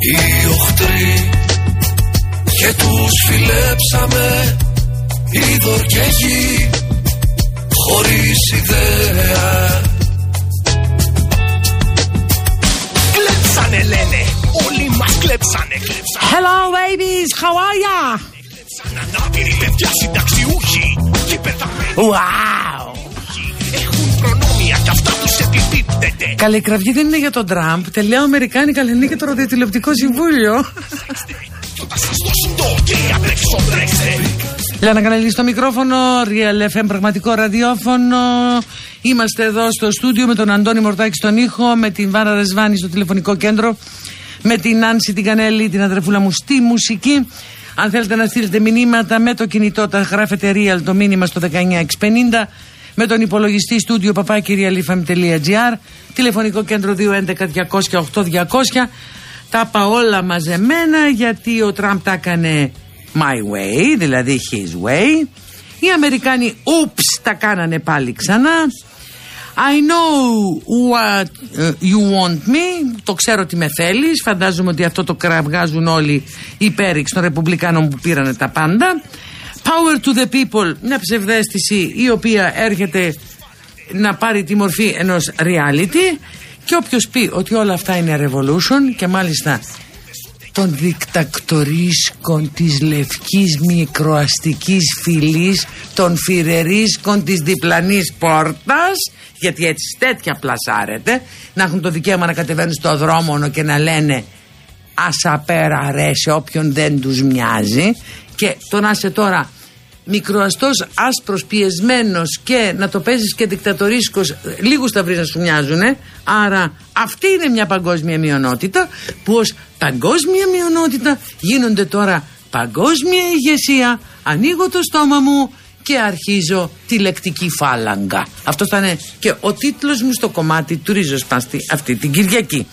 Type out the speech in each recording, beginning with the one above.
οι οχτροί και τους φιλέψαμε είδωρ και γη χωρίς ιδέα Κλέψανε λένε, όλοι μας κλέψανε, κλέψανε Hello babies, how are ya? Κλέψαν ανάπηροι παιδιά συνταξιούχοι και πεθαμένοι Wow! Έχουν προνόμια κι αυτά τους επιπίπτεται Καλή η κραυγή δεν είναι για τον Τραμπ. Τελεία Αμερικάνικα λένε για το ραδιοτηλεοπτικό συμβούλιο. Κι όταν σας δώσουν το ok απ' έξω τρέξτε Λένα Καναλή στο μικρόφωνο, Real FM πραγματικό ραδιόφωνο. Είμαστε εδώ στο στούντιο με τον Αντώνη Μορτάκη στον ήχο, με την Βάρα Ρεσβάνη στο τηλεφωνικό κέντρο, με την Άνση την Κανέλη, την αδερφούλα μου στη μουσική. Αν θέλετε να στείλετε μηνύματα με το κινητό, τα γράφετε Real το μήνυμα στο 19650. Με τον υπολογιστή στούντιο παπάκυριαλifm.gr Τηλεφωνικό κέντρο 211 200 8200 Τα είπα όλα μαζεμένα γιατί ο Τραμπ τα έκανε my way, δηλαδή his way. Οι Αμερικάνοι, oops, τα κάνανε πάλι ξανά. I know what uh, you want me. Το ξέρω τι με θέλεις. Φαντάζομαι ότι αυτό το κραυγάζουν όλοι οι πέριξ των Ρεπουμπλικάνων που πήρανε τα πάντα. Power to the people. Μια ψευδέστηση η οποία έρχεται να πάρει τη μορφή ενός reality. Και όποιος πει ότι όλα αυτά είναι revolution και μάλιστα των δικτακτορίσκων της λευκής μικροαστικής φυλής των φιρερίσκων της διπλανής πόρτας γιατί έτσι τέτοια πλασάρεται να έχουν το δικαίωμα να κατεβαίνουν στο δρόμο και να λένε άσα πέρα ρε σε όποιον δεν τους μοιάζει και το να είσαι τώρα μικροαστός άσπρος πιεσμένος και να το παίζεις και δικτατορίσκος λίγους θα βρεις να σου μοιάζουνε. Άρα αυτή είναι μια παγκόσμια μειονότητα που ως παγκόσμια μειονότητα γίνονται τώρα παγκόσμια ηγεσία. Ανοίγω το στόμα μου και αρχίζω τη λεκτική φάλαγγα. Αυτό θα είναι και ο τίτλος μου στο κομμάτι του Ρίζοσπάστη αυτή την Κυριακή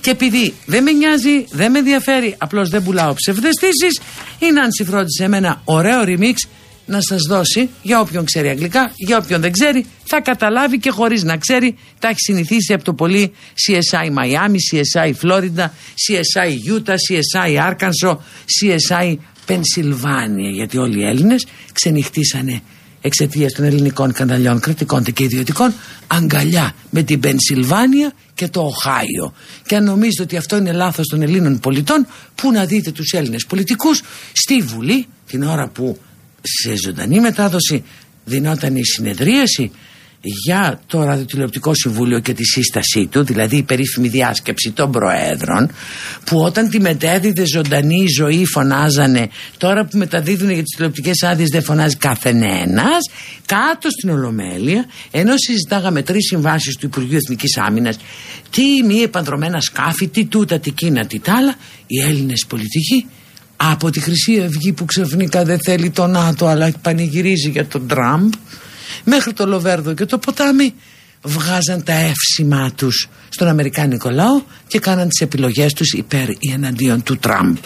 και επειδή δεν με νοιάζει, δεν με ενδιαφέρει, απλώς δεν πουλάω ψευδεστήσεις, η Νάνση φρόντισε ένα ωραίο remix να σας δώσει για όποιον ξέρει αγγλικά, για όποιον δεν ξέρει, θα καταλάβει και χωρίς να ξέρει. Τα έχει συνηθίσει από το πολύ CSI Miami, CSI Florida, CSI Utah, CSI Arkansas, CSI Pennsylvania. Γιατί όλοι οι Έλληνες ξενυχτήσανε εξαιτίας των ελληνικών καναλιών κρατικών και ιδιωτικών αγκαλιά με την Πενσιλβάνια και το Οχάιο. Και αν νομίζετε ότι αυτό είναι λάθος των Ελλήνων πολιτών, πού να δείτε τους Έλληνες πολιτικούς; Στη Βουλή την ώρα που σε ζωντανή μετάδοση δινόταν η συνεδρίαση για το ραδιοτηλεοπτικό συμβούλιο και τη σύστασή του, δηλαδή η περίφημη διάσκεψη των προέδρων, που όταν τη μετέδιδε ζωντανή η ζωή φωνάζανε, τώρα που μεταδίδουν για τις τηλεοπτικές άδειες δεν φωνάζει καθενένας, κάτω στην Ολομέλεια, ενώ συζητάγαμε τρεις συμβάσεις του Υπουργείου Εθνικής Άμυνας, τι μη επανδρομένα σκάφη, τι τούτα, τι κίνα, τι τ' άλλα, οι Έλληνες πολιτικοί από τη Χρυσή Αυγή που ξαφνικά δεν θέλει το ΝΑΤΟ αλλά πανηγυρίζει για τον Τραμπ μέχρι το Λοβέρδο και το ποτάμι βγάζαν τα εύσημά τους στον Αμερικάνικο λαό και κάναν τις επιλογές τους υπέρ ή εναντίον του Τραμπ.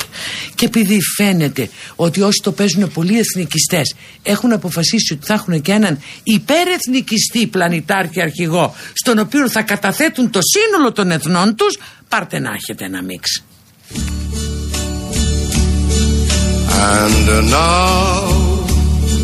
Και επειδή φαίνεται ότι όσοι το παίζουν πολλοί εθνικιστές έχουν αποφασίσει ότι θα έχουν και έναν υπερεθνικιστή πλανητάρχη αρχηγό στον οποίο θα καταθέτουν το σύνολο των εθνών τους πάρτε να έχετε ένα μίξ. And now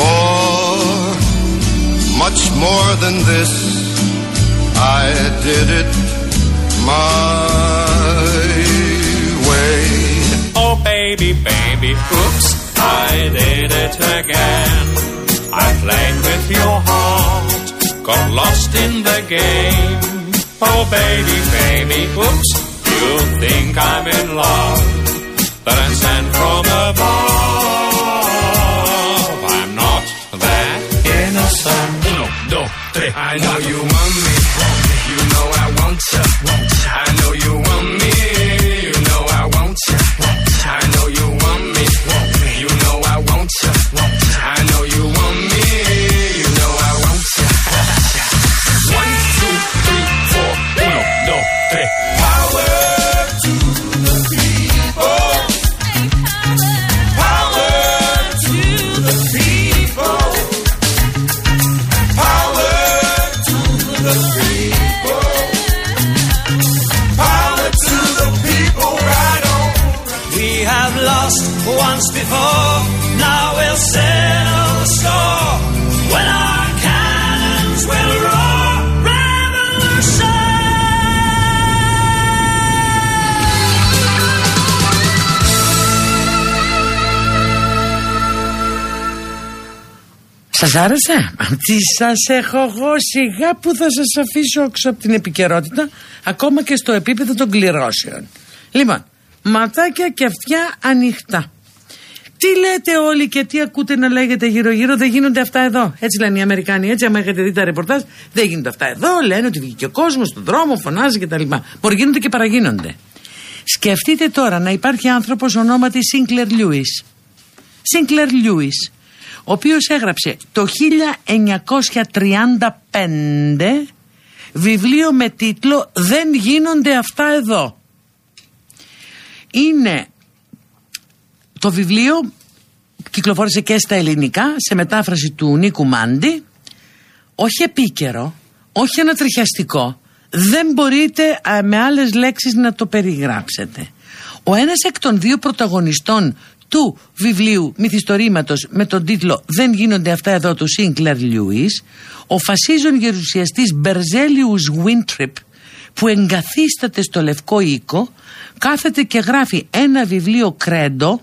more, much more than this, I did it my way. Oh baby, baby, oops, I did it again. I played with your heart, got lost in the game. Oh baby, baby, oops, you think I'm in love, but I'm sent from above. Dos, tres. I know you want me, you know I want you. I know you want me, you know I want you. I know you want me, you know I want you. I once before, now we'll settle the score. When our cannons will roar, revolution. Σας άρεσε; Τι σας έχω εγώ σιγά που θα σας αφήσω έξω από την επικαιρότητα, ακόμα και στο επίπεδο των κληρώσεων. Λοιπόν, ματάκια και αυτιά ανοιχτά. Τι λέτε όλοι και τι ακούτε να λέγεται γύρω-γύρω, δεν γίνονται αυτά εδώ. Έτσι λένε οι Αμερικάνοι. Έτσι, άμα έχετε δει τα ρεπορτάζ, δεν γίνονται αυτά εδώ. Λένε ότι βγήκε ο κόσμος στον δρόμο, φωνάζει κτλ. Μπορεί γίνονται και παραγίνονται. Σκεφτείτε τώρα να υπάρχει άνθρωπος ονόματι Σίνκλερ Λιούι. Σίνκλερ Λιούι, ο οποίος έγραψε το 1935 βιβλίο με τίτλο «Δεν γίνονται αυτά εδώ». Είναι το βιβλίο κυκλοφόρησε και στα ελληνικά σε μετάφραση του Νίκου Μάντι. Όχι επίκαιρο, όχι ανατριχιαστικό. Δεν μπορείτε α, με άλλες λέξεις να το περιγράψετε. Ο ένας εκ των δύο πρωταγωνιστών του βιβλίου μυθιστορήματος με τον τίτλο «Δεν γίνονται αυτά εδώ» του Σίνκλερ Λιούις ο φασίζων γερουσιαστής Μπερζέλιους Βίντρυπ που εγκαθίσταται στο Λευκό Οίκο κάθεται και γράφει ένα βιβλίο κρέντο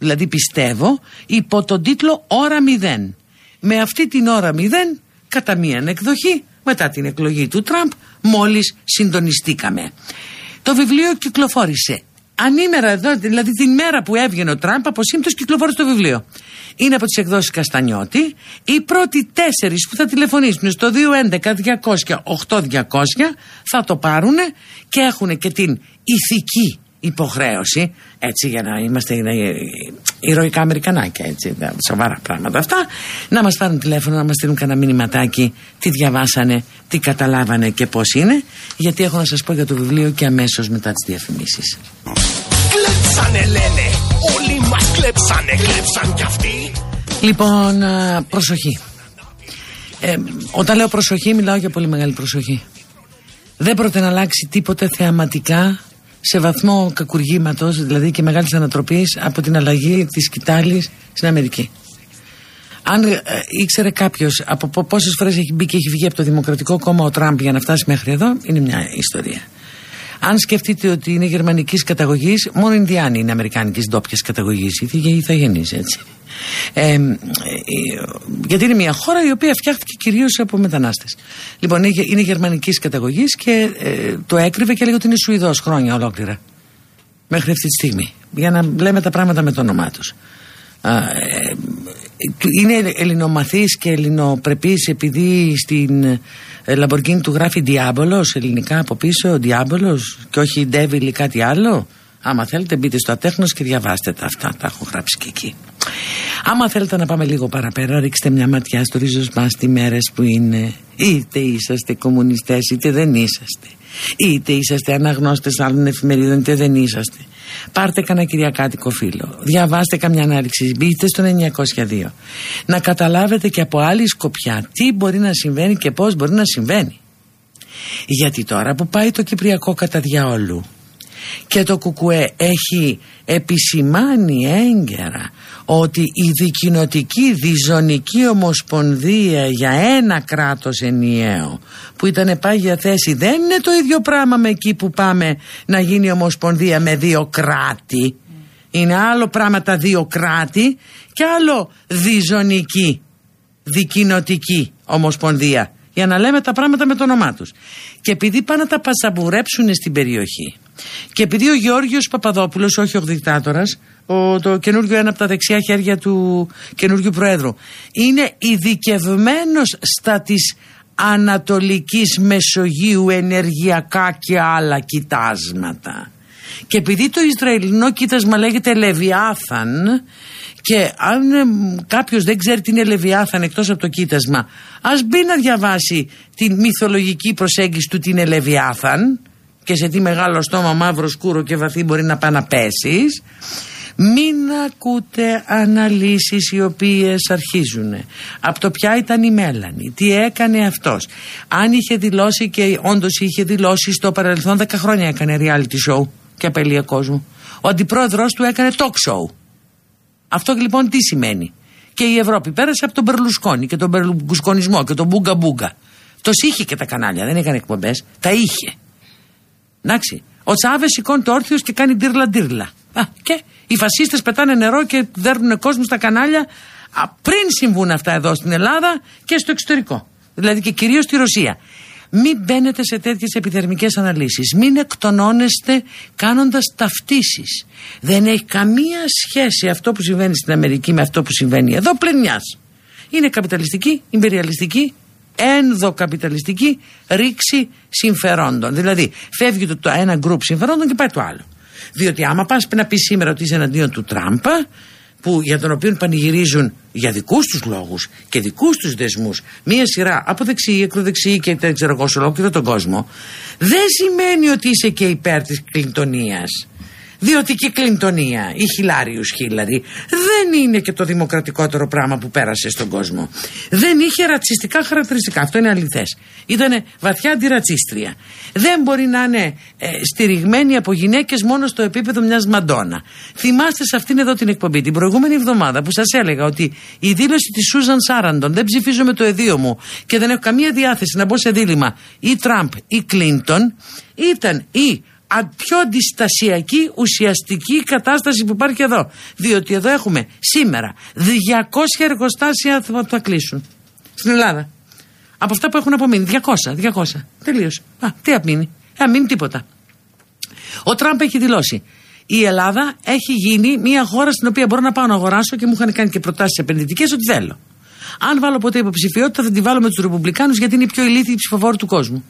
δηλαδή πιστεύω υπό τον τίτλο «Ώρα μηδέν». Με αυτή την ώρα μηδέν κατά μία εκδοχή μετά την εκλογή του Τραμπ μόλις συντονιστήκαμε. Το βιβλίο κυκλοφόρησε ανήμερα εδώ, δηλαδή την μέρα που έβγαινε ο Τραμπ, από σύμπτωση κυκλοφόρησε το βιβλίο. Είναι από τις εκδόσεις Καστανιώτη. Οι πρώτοι τέσσερις που θα τηλεφωνήσουν στο 211-200-8200 θα το πάρουν και έχουν και την ηθική υποχρέωση έτσι για να είμαστε είναι, ηρωικά Αμερικανάκια έτσι, σοβαρά πράγματα αυτά να μας πάρουν τηλέφωνο να μας στείλουν κανένα μηνυματάκι τι διαβάσανε, τι καταλάβανε και πώς είναι γιατί έχω να σας πω για το βιβλίο και αμέσως μετά τις διαφημίσεις Κλέψανε λένε, όλοι μας κλέψανε, κλέψαν κι αυτοί. Λοιπόν, α, προσοχή. Ε, όταν λέω προσοχή, μιλάω για πολύ μεγάλη προσοχή. Δεν πρόκειται να αλλάξει τίποτε θεαματικά σε βαθμό κακουργήματος, δηλαδή και μεγάλης ανατροπής από την αλλαγή της σκητάλης στην Αμερική. Αν ε, ήξερε κάποιος από πόσες φορές έχει μπει και έχει βγει από το Δημοκρατικό Κόμμα ο Τραμπ για να φτάσει μέχρι εδώ, είναι μια ιστορία. Αν σκεφτείτε ότι είναι γερμανικής καταγωγής, μόνο Ινδιάνοι είναι αμερικάνικης ντόπιας καταγωγής, ή ηθαγενεί, έτσι. Ε, ε, γιατί είναι μια χώρα η οποία φτιάχτηκε κυρίως από μετανάστες. Λοιπόν, είναι, είναι γερμανικής καταγωγής και ε, το έκρυβε και έλεγε ότι είναι Σουηδός χρόνια ολόκληρα. Μέχρι αυτή τη στιγμή. Για να λέμε τα πράγματα με το όνομά τους. ε, είναι ελληνομαθής και ελληνοπρεπής επειδή στην ε, Λαμπορκίνη του γράφει Διάβολος ελληνικά από πίσω Διάβολος και όχι Devil ή κάτι άλλο. Άμα θέλετε μπείτε στο ατέχνος και διαβάστε τα. Αυτά τα έχω γράψει και εκεί. Άμα θέλετε να πάμε λίγο παραπέρα ρίξτε μια ματιά στο ρίζος μας τι μέρες που είναι. Είτε είσαστε κομμουνιστές είτε δεν είσαστε. Είτε είσαστε αναγνώστες άλλων εφημερίδων είτε δεν είσαστε Πάρτε κανένα κυριακάτικο φίλο. Διαβάστε καμιά ανάρτηση. Μπείτε στο 902. Να καταλάβετε και από άλλη σκοπιά τι μπορεί να συμβαίνει και πώς μπορεί να συμβαίνει. Γιατί τώρα που πάει το Κυπριακό κατά διαόλου και το Κουκουέ έχει επισημάνει έγκαιρα ότι η δικοινοτική διζωνική ομοσπονδία για ένα κράτος ενιαίο που ήταν πάγια θέση δεν είναι το ίδιο πράγμα με εκεί που πάμε να γίνει ομοσπονδία με δύο κράτη. Είναι άλλο πράγμα τα δύο κράτη και άλλο διζωνική δικοινοτική ομοσπονδία. Για να λέμε τα πράγματα με το όνομά τους. Και επειδή πάνε να τα πασαμπουρέψουν στην περιοχή και επειδή ο Γεώργιος Παπαδόπουλος, όχι ο δικτάτορας, ο, το καινούργιο ένα από τα δεξιά χέρια του καινούργιου Προέδρου, είναι ειδικευμένος στα της Ανατολικής Μεσογείου ενεργειακά και άλλα κοιτάσματα. Και επειδή το Ισραηλινό κοίτασμα λέγεται Λεβιάθαν και αν ε, κάποιος δεν ξέρει τι είναι Λεβιάθαν εκτός από το κοίτασμα ας μπει να διαβάσει τη μυθολογική προσέγγιση του τι είναι Λεβιάθαν και σε τι μεγάλο στόμα μαύρο σκούρο και βαθύ μπορεί να πάει να πέσεις. Μην ακούτε αναλύσεις οι οποίες αρχίζουν από το ποια ήταν η Μέλανη, τι έκανε αυτός. Αν είχε δηλώσει και όντως είχε δηλώσει στο παρελθόν 10 χρόνια έκανε reality show και απελία κόσμο. Ο αντιπρόεδρος του έκανε talk show. Αυτό λοιπόν τι σημαίνει. Και η Ευρώπη πέρασε από τον Περλουσκόνη και τον Περλουσκονισμό και τον Μπούγκα Μπούγκα. Το είχε και τα κανάλια δεν έκανε εκπομπές. Τα είχε Εντάξει. Ο Τσάβες σηκώνει όρθιο και κάνει ντύρλα ντύρλα. Α, και οι φασίστες πετάνε νερό και δέρνουν κόσμο στα κανάλια α, πριν συμβούν αυτά εδώ στην Ελλάδα και στο εξωτερικό. Δηλαδή και κυρίως στη Ρωσία. Μην μπαίνετε σε τέτοιες επιδερμικές αναλύσεις. Μην εκτονώνεστε κάνοντας ταυτίσεις. Δεν έχει καμία σχέση αυτό που συμβαίνει στην Αμερική με αυτό που συμβαίνει εδώ πλην μια. Είναι καπιταλιστική, υπεριαλιστική ενδοκαπιταλιστική ρήξη συμφερόντων. Δηλαδή, φεύγει το, το ένα γκρουπ συμφερόντων και πάει το άλλο. Διότι άμα πας να πεις σήμερα ότι είσαι εναντίον του Τραμπ, που για τον οποίο πανηγυρίζουν για δικούς τους λόγους και δικούς τους δεσμούς μία σειρά από δεξί, ακροδεξί και δεν ξέρω εγώ σε ολόκληρο τον κόσμο δεν σημαίνει ότι είσαι και υπέρ της κλιντονίας διότι και η Κλιντονία, η Χιλάριους Χίλαρη, δεν είναι και το δημοκρατικότερο πράγμα που πέρασε στον κόσμο. Δεν είχε ρατσιστικά χαρακτηριστικά. Αυτό είναι αληθές. Ήταν βαθιά αντιρατσίστρια. Δεν μπορεί να είναι ε, στηριγμένη από γυναίκες μόνο στο επίπεδο μιας Μαντόνα. Θυμάστε σε αυτήν εδώ την εκπομπή την προηγούμενη εβδομάδα που σας έλεγα ότι η δήλωση της Σούζαν Σάραντον δεν ψηφίζω με το εδίο μου και δεν έχω καμία διάθεση να μπω σε δίλημα ή Τραμπ ή Κλίντον ήταν η πιο αντιστασιακή ουσιαστική κατάσταση που υπάρχει εδώ. Διότι εδώ έχουμε σήμερα 200 εργοστάσια που θα κλείσουν στην Ελλάδα. Από αυτά που έχουν απομείνει. 200, 200. Τελείωσε. Α, τι απμείνει. Ε, μείνει τίποτα. Ο Τραμπ έχει δηλώσει. Η Ελλάδα έχει γίνει μια χώρα στην οποία μπορώ να πάω να αγοράσω και μου είχαν κάνει και προτάσεις επενδυτικές ότι θέλω. Αν βάλω ποτέ υποψηφιότητα θα την βάλω με τους Ρεπουμπλικάνους γιατί είναι η πιο ηλίθιη ψηφοφόρη του κόσμου.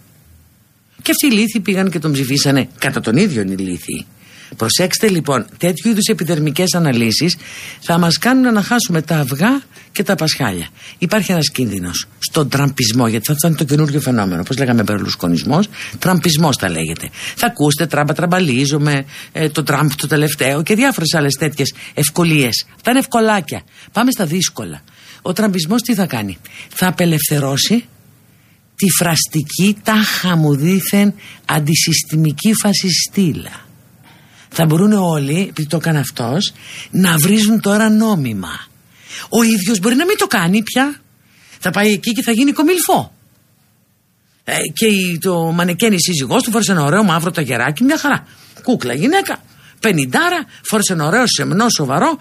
Και αυτοί οι ηλίθιοι πήγαν και τον ψηφίσανε κατά τον ίδιο οι ηλίθιοι. Προσέξτε λοιπόν, τέτοιου είδους επιδερμικές αναλύσεις θα μας κάνουν να χάσουμε τα αυγά και τα πασχάλια. Υπάρχει ένας κίνδυνος στον τραμπισμό, γιατί θα είναι το καινούργιο φαινόμενο. Όπως λέγαμε μπερλουσκονισμό, τραμπισμός τα λέγεται. Θα ακούσετε τράμπα τραμπαλίζομαι, ε, το τραμπ το τελευταίο και διάφορες άλλες τέτοιες ευκολίες. Αυτά είναι ευκολάκια. Πάμε στα δύσκολα. Ο τραμπισμός τι θα κάνει, θα απελευθερώσει τη φραστική τάχα μου δήθεν αντισυστημική φασιστήλα. Θα μπορούν όλοι, επειδή το έκανε αυτός, να βρίζουν τώρα νόμιμα. Ο ίδιος μπορεί να μην το κάνει πια. Θα πάει εκεί και θα γίνει κομιλφό. Ε, και το μανεκένι σύζυγός του φόρεσε ένα ωραίο μαύρο ταγεράκι, μια χαρά. Κούκλα γυναίκα, πενιντάρα, φόρεσε ένα ωραίο σεμνό σοβαρό.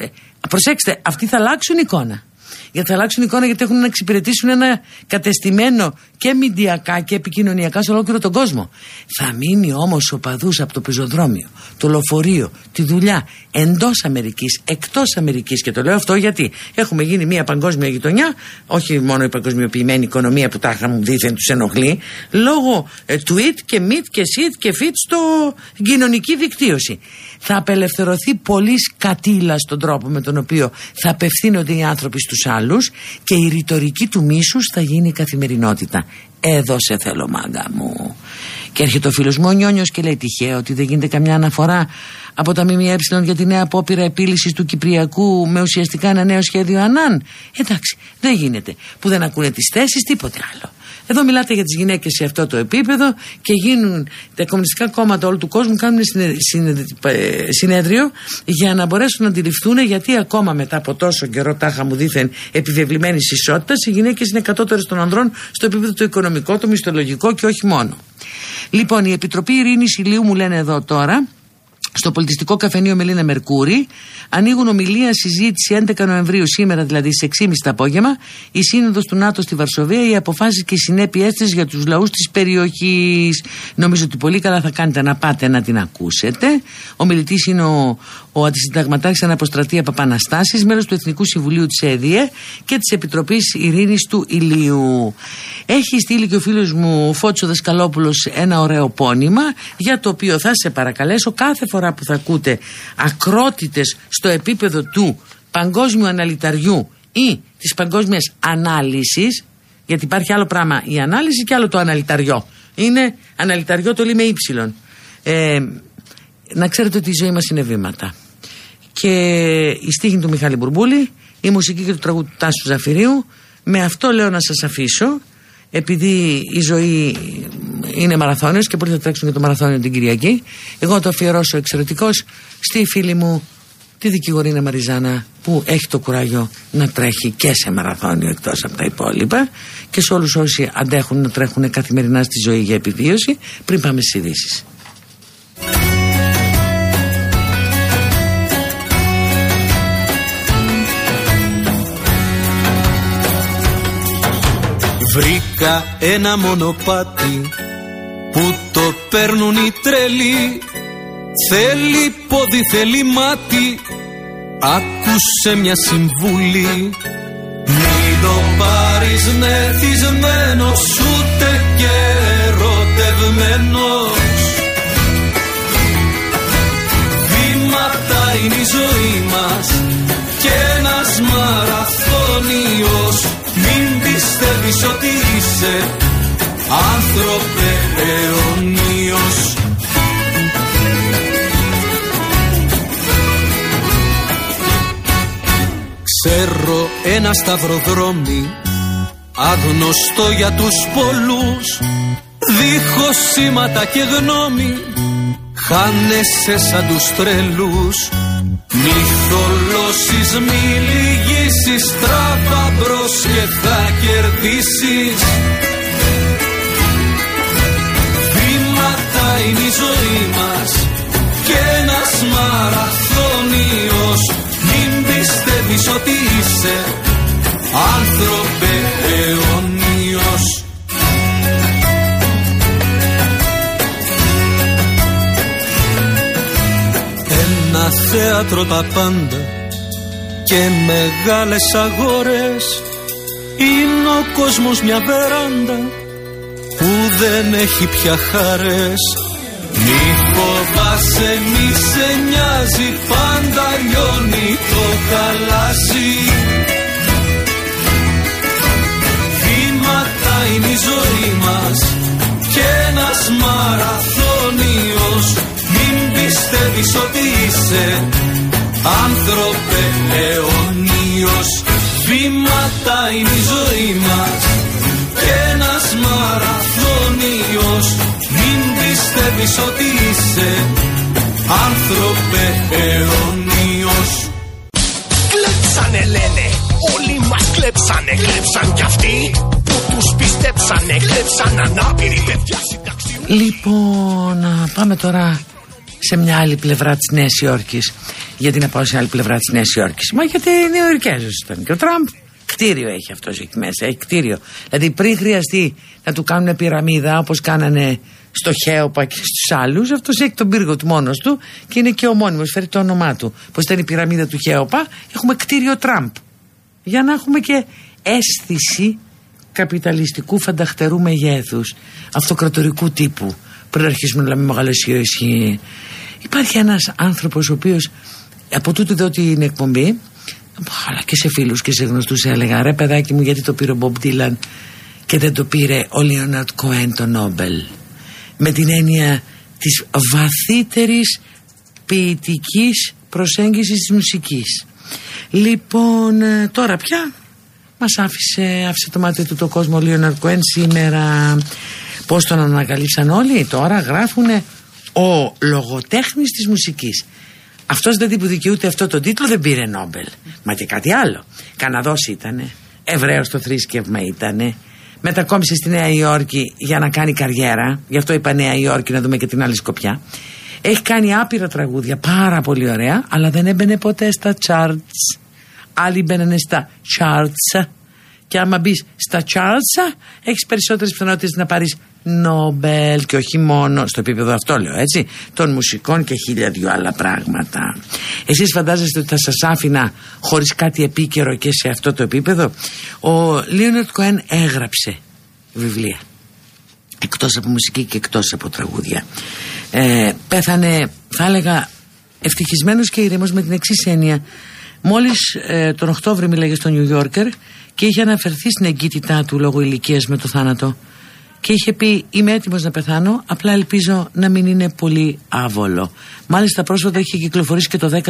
Ε, προσέξτε, αυτοί θα αλλάξουν εικόνα. Γιατί θα αλλάξουν εικόνα γιατί έχουν να εξυπηρετήσουν ένα κατεστημένο και μηντιακά και επικοινωνιακά σε ολόκληρο τον κόσμο. Θα μείνει όμως ο παδούς από το πεζοδρόμιο, το λοφορείο, τη δουλειά εντός Αμερικής, εκτός Αμερικής. Και το λέω αυτό γιατί έχουμε γίνει μια παγκόσμια γειτονιά, όχι μόνο η παγκοσμιοποιημένη οικονομία που τάχα μου δίθεν τους ενοχλεί, λόγω ε, tweet και meet και sit και fit στο κοινωνική δικτύωση. Θα απελευθερωθεί πολύ κατήλα στον τρόπο με τον οποίο θα απευθύνονται οι άνθρωποι στους άλλους και η ρητορική του μίσους θα γίνει καθημερινότητα. Εδώ σε θέλω μάγκα μου. Και έρχεται ο φίλος μου ο Νιόνιος και λέει τυχαίο ότι δεν γίνεται καμιά αναφορά από τα ΜΜΕ για τη νέα απόπειρα επίλυσης του Κυπριακού με ουσιαστικά ένα νέο σχέδιο ΑΝΑΝ. Εντάξει, δεν γίνεται. Που δεν ακούνε τις θέσεις, τίποτε άλλο. Εδώ μιλάτε για τις γυναίκες σε αυτό το επίπεδο και γίνουν τα κομμουνιστικά κόμματα όλου του κόσμου κάνουν ε, συνέδριο για να μπορέσουν να αντιληφθούν γιατί ακόμα μετά από τόσο καιρό τάχα μου δίθεν επιβεβλημένης ισότητας οι γυναίκες είναι κατώτερες των ανδρών στο επίπεδο το οικονομικό, το μισθολογικό και όχι μόνο. Λοιπόν, η Επιτροπή Ειρήνης Ηλίου μου λένε εδώ τώρα στο πολιτιστικό καφενείο Μελίνα Μερκούρη. Ανοίγουν ομιλία συζήτηση 11 Νοεμβρίου, σήμερα δηλαδή στις 6.30 το απόγευμα, η Σύνοδος του ΝΑΤΟ στη Βαρσοβία, οι αποφάσεις και οι συνέπειές της για τους λαούς της περιοχής. Νομίζω ότι πολύ καλά θα κάνετε να πάτε να την ακούσετε. Ο μιλητή είναι ο, ο αντισυνταγματάρχης Αναποστρατεία Παπαναστάσης, μέλος του Εθνικού Συμβουλίου της ΕΔΙΕ και της Επιτροπής Ειρήνης του Ηλίου. Έχει στείλει και ο φίλος μου Φώτσο Δασκαλόπουλος ένα ωραίο πόνημα για το οποίο θα σε παρακαλέσω κάθε φορά που θα ακούτε ακρότητες στο επίπεδο του παγκόσμιου αναλυταριού ή της παγκόσμιας ανάλυσης γιατί υπάρχει άλλο πράγμα η ανάλυση και άλλο το αναλυταριό. Είναι αναλυταριό το λέει με ύψιλον. Ε, να ξέρετε ότι η ζωή μας είναι βήματα και η στίχνη του Μιχάλη Μπουρμπούλη η μουσική και του τραγούδου του Τάσου Ζαφυρίου. Με αυτό λέω να σας αφήσω επειδή η ζωή είναι μαραθώνιος και μπορείτε να τρέξουν και το μαραθώνιο την Κυριακή. Εγώ το αφιερώσω εξαιρετικός στη φίλη μου τη δικηγορίνα Μαριζάνα που έχει το κουράγιο να τρέχει και σε μαραθώνιο εκτός από τα υπόλοιπα. Και σε όλους όσοι αντέχουν να τρέχουν καθημερινά στη ζωή για επιβίωση πριν πάμε στις ειδήσεις. Βρήκα ένα μονοπάτι που το παίρνουν οι τρελοί. Θέλει πόδι, θέλει μάτι. Άκουσε μια συμβουλή. Μην το πάρεις νεθισμένος Ούτε και ερωτευμένος. Βήματα είναι η ζωή μας Και ένας μαραθώνιος Μην πιστεύεις ότι είσαι Άνθρωπε αιωνίος Ξέρω ένα σταυροδρόμι Άγνωστο για τους πολλούς. Δίχως σήματα και γνώμη Χάνεσαι σαν τους τρελούς Μη θολώσεις, μη λυγίσεις Τράβα μπρος και θα κερδίσεις. Βήματα είναι η ζωή μας Και ένας μαραθώνιος. Πιστεύεις ότι είσαι άνθρωπε αιωνίος Ένα θέατρο τα πάντα και μεγάλες αγορές. Είναι ο κόσμος μια βεράντα που δεν έχει πια χαρές. Μη φοβάσαι, μη σε νοιάζει, πάντα λιώνει το χαλάσι. Βήματα είναι η ζωή μας και ένας μαραθώνιος. Μην πιστεύεις ότι είσαι άνθρωπε αιωνίος Βήματα είναι η ζωή μας και ένας μαραθώνιος. Μην πιστεύεις ότι είσαι άνθρωπε αιωνίος Κλέψανε λένε, όλοι μας κλέψανε. Κλέψαν κι αυτοί που τους πιστέψανε. Κλέψαν ανάπηροι παιδιά συνταξιού Λοιπόν, πάμε τώρα σε μια άλλη πλευρά της Νέας Υόρκης γιατί να πάω σε άλλη πλευρά της Νέας Υόρκης; Μα γιατί οι Νεοϊορκέζος ήταν και ο Τραμπ Κτίριο έχει αυτό εκεί μέσα. Έχει κτίριο. Δηλαδή πριν χρειαστεί να του κάνουν πυραμίδα όπως κάνανε στο Χέοπα και στους άλλους, αυτός έχει τον πύργο του μόνος του και είναι και ομώνυμο. Φέρει το όνομά του. Πώς ήταν η πυραμίδα του Χέοπα, έχουμε κτίριο Τραμπ. Για να έχουμε και αίσθηση καπιταλιστικού φανταχτερού μεγέθους αυτοκρατορικού τύπου πριν αρχίσουμε να λέμε μεγαλωσιώσει υπάρχει ένας άνθρωπος ο οποίος από τούτο εδώ την εκπομπή αλλά και σε φίλους και σε γνωστούς έλεγα ρε παιδάκι μου γιατί το πήρε ο Μπομπ Τίλαν και δεν το πήρε ο Λιονάτ Κοέν το Νόμπελ με την έννοια της βαθύτερης ποιητικής προσέγγισης της μουσικής. Λοιπόν ε, τώρα πια μας άφησε, άφησε το μάτι του το κόσμο Λίοναρ Κοέν σήμερα πώς τον ανακαλύψαν όλοι τώρα γράφουν ο λογοτέχνης της μουσικής αυτός δεν που δικαιούται αυτό το τίτλο δεν πήρε Νόμπελ. Μα και κάτι άλλο. Καναδός ήτανε Εβραίος το θρήσκευμα ήτανε. Μετακόμισε στη Νέα Υόρκη για να κάνει καριέρα. Γι' αυτό είπα Νέα Υόρκη να δούμε και την άλλη σκοπιά. Έχει κάνει άπειρα τραγούδια πάρα πολύ ωραία αλλά δεν έμπαινε ποτέ στα charts. Άλλοι μπαίνανε στα charts. Και άμα μπεις στα charts έχεις περισσότερες πιθανότητες να πάρεις Νόμπελ και όχι μόνο στο επίπεδο αυτό λέω έτσι των μουσικών και χίλια δυο άλλα πράγματα. Εσείς φαντάζεστε ότι θα σας άφηνα χωρίς κάτι επίκαιρο και σε αυτό το επίπεδο; Ο Λίονερτ Κοέν έγραψε βιβλία εκτός από μουσική και εκτός από τραγούδια. Ε, πέθανε θα έλεγα ευτυχισμένος και ηρεμός με την εξής έννοια. Μόλις ε, τον Οκτώβριο μίλαγε στο New Yorker και είχε αναφερθεί στην εγκύτητά του λόγω ηλικίας με το θάνατο και είχε πει είμαι έτοιμος να πεθάνω απλά ελπίζω να μην είναι πολύ άβολο μάλιστα πρόσφατα είχε κυκλοφορήσει και το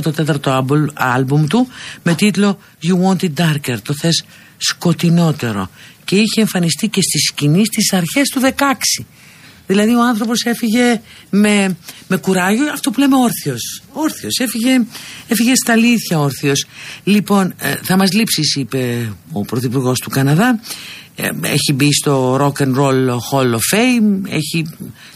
14ο άλμπουμ του με τίτλο You Want It Darker το θες σκοτεινότερο και είχε εμφανιστεί και στη σκηνή στις αρχές του 16 Δηλαδή ο άνθρωπος έφυγε με, με κουράγιο, αυτό που λέμε όρθιος. Όρθιος, έφυγε, έφυγε στα αλήθεια όρθιος. Λοιπόν, ε, θα μας λείψεις, είπε ο Πρωθυπουργός του Καναδά. Ε, έχει μπει στο Rock and Roll Hall of Fame, έχει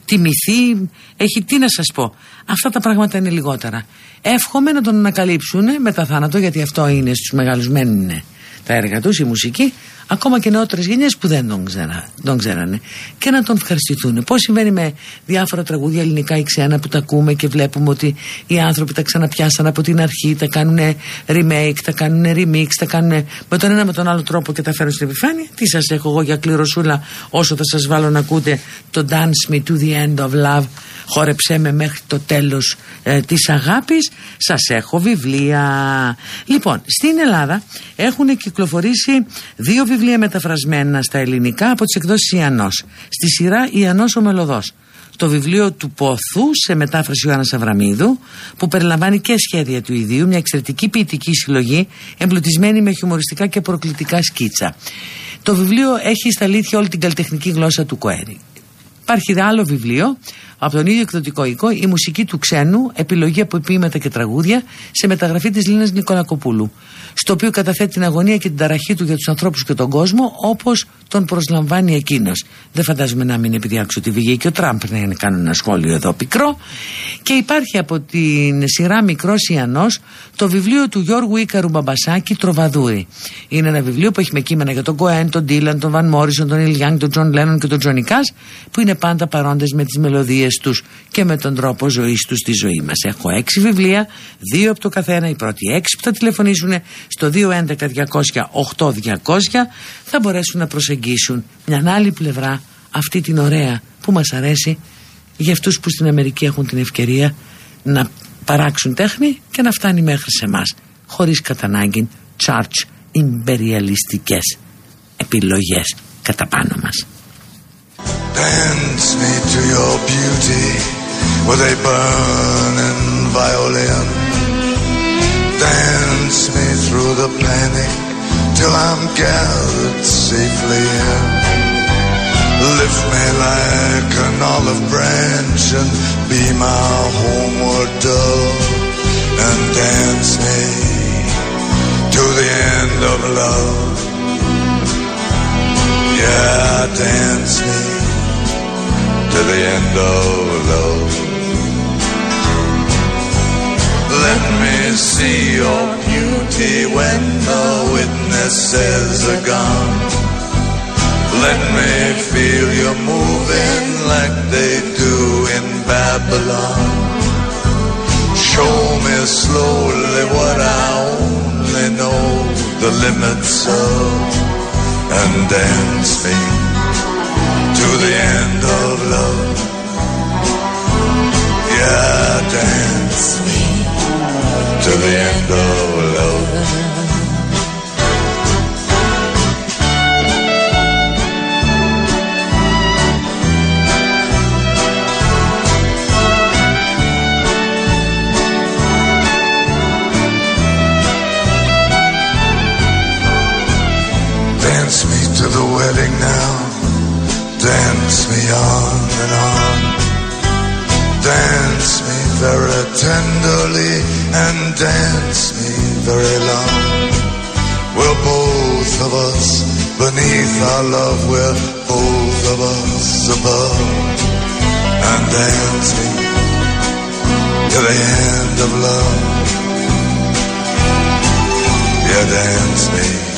τιμηθεί, έχει τι να σας πω. Αυτά τα πράγματα είναι λιγότερα. Εύχομαι να τον ανακαλύψουν μετά θάνατο, γιατί αυτό είναι στους μεγάλους μένουν τα έργα τους, η μουσική, ακόμα και νεότερες γενιές που δεν τον, ξέρα, τον ξέρανε και να τον ευχαριστηθούν. Πώς συμβαίνει με διάφορα τραγούδια ελληνικά ή ξένα που τα ακούμε και βλέπουμε ότι οι άνθρωποι τα ξαναπιάσαν από την αρχή, τα κάνουν remake, τα κάνουν remix, τα κάνουν με τον ένα με τον άλλο τρόπο και τα φέρουν στην επιφάνεια. Τι σας έχω εγώ για κληροσούλα όσο θα σας βάλω να ακούτε το Dance Me to the End of Love χόρεψέ με μέχρι το τέλος ε, της αγάπης σας έχω βιβλία λοιπόν στην Ελλάδα έχουν κυκλοφορήσει δύο βιβλία μεταφρασμένα στα ελληνικά από τις εκδόσεις Ιαννός στη σειρά Ιαννός ο Μελωδός το βιβλίο του Ποθού σε μετάφραση Ιωάννας Αβραμίδου που περιλαμβάνει και σχέδια του ιδίου, μια εξαιρετική ποιητική συλλογή εμπλουτισμένη με χιουμοριστικά και προκλητικά σκίτσα. Το βιβλίο έχει στα αλήθεια όλη την καλλιτεχνική γλώσσα του Κοέρη. Υπάρχει άλλο βιβλίο από τον ίδιο εκδοτικό οίκο η μουσική του ξένου, επιλογή από ποιήματα και τραγούδια, σε μεταγραφή της Λίνας Νικολακοπούλου. Στο οποίο καταθέτει την αγωνία και την ταραχή του για τους ανθρώπους και τον κόσμο, όπως τον προσλαμβάνει εκείνος. Δεν φαντάζομαι να μην επειδή άκουσα ότι βγήκε και ο Τραμπ να κάνω ένα σχόλιο εδώ πικρό. Και υπάρχει από την σειρά Μικρός Ιανός το βιβλίο του Γιώργου Ίκαρου Μπαμπασάκη Τροβαδούροι. Είναι ένα βιβλίο που έχει με κείμενα για τον Κοέν, τον Ντίλαν, τον Βαν Μόρισον, τον Νιλ Γιανγκ, τον Τζον Λένον και τον Τζόνι Κας, που είναι πάντα παρόντες με τις μελωδίες τους και με τον τρόπο ζωής τους στη ζωή μας. Έχω έξι βιβλία, δύο από το καθένα, οι πρώτοι έξι που θα τηλεφωνήσουν στο 211-200-8200 θα μπορέσουν να προσεγγίσουν μια άλλη πλευρά αυτή την ωραία που μας αρέσει για αυτούς που στην Αμερική έχουν την ευκαιρία να παράξουν τέχνη και να φτάνει μέχρι σε εμά χωρίς κατά ανάγκη charge imperialistικές επιλογές κατά πάνω μας. Dance me to your beauty with a burning violin. Dance me through the panic till I'm gathered safely in. Lift me like an olive branch and be my homeward dove. And dance me to the end of love. Yeah, dance me to the end of love. Let me see your beauty when the witnesses are gone. Let me feel you moving like they do in Babylon. Show me slowly what I only know the limits of and dance me to the end of love. Yeah, dance me to the end of love. Wedding now. Dance me on and on. Dance me very tenderly and dance me very long. We're both of us beneath our love. We're both of us above. And dance me to the end of love. Yeah, dance me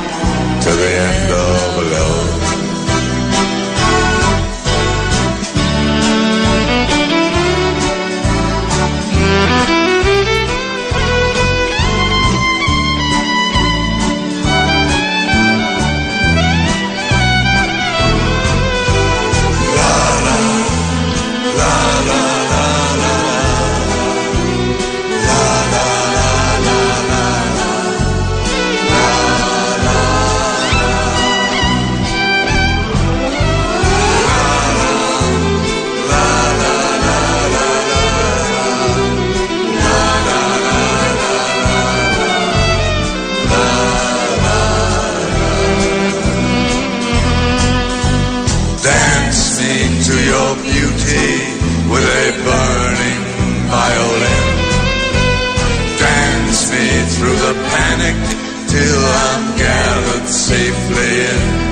to the end of love. Till I'm gathered safely in.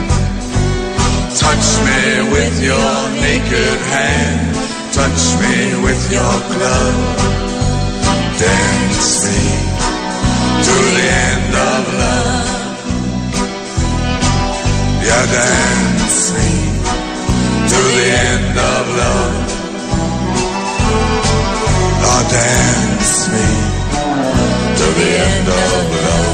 Touch me with your naked hand. Touch me with your glove. Dance me to the end of love. Yeah, dance me to the end of love. Oh, dance me the end of it all.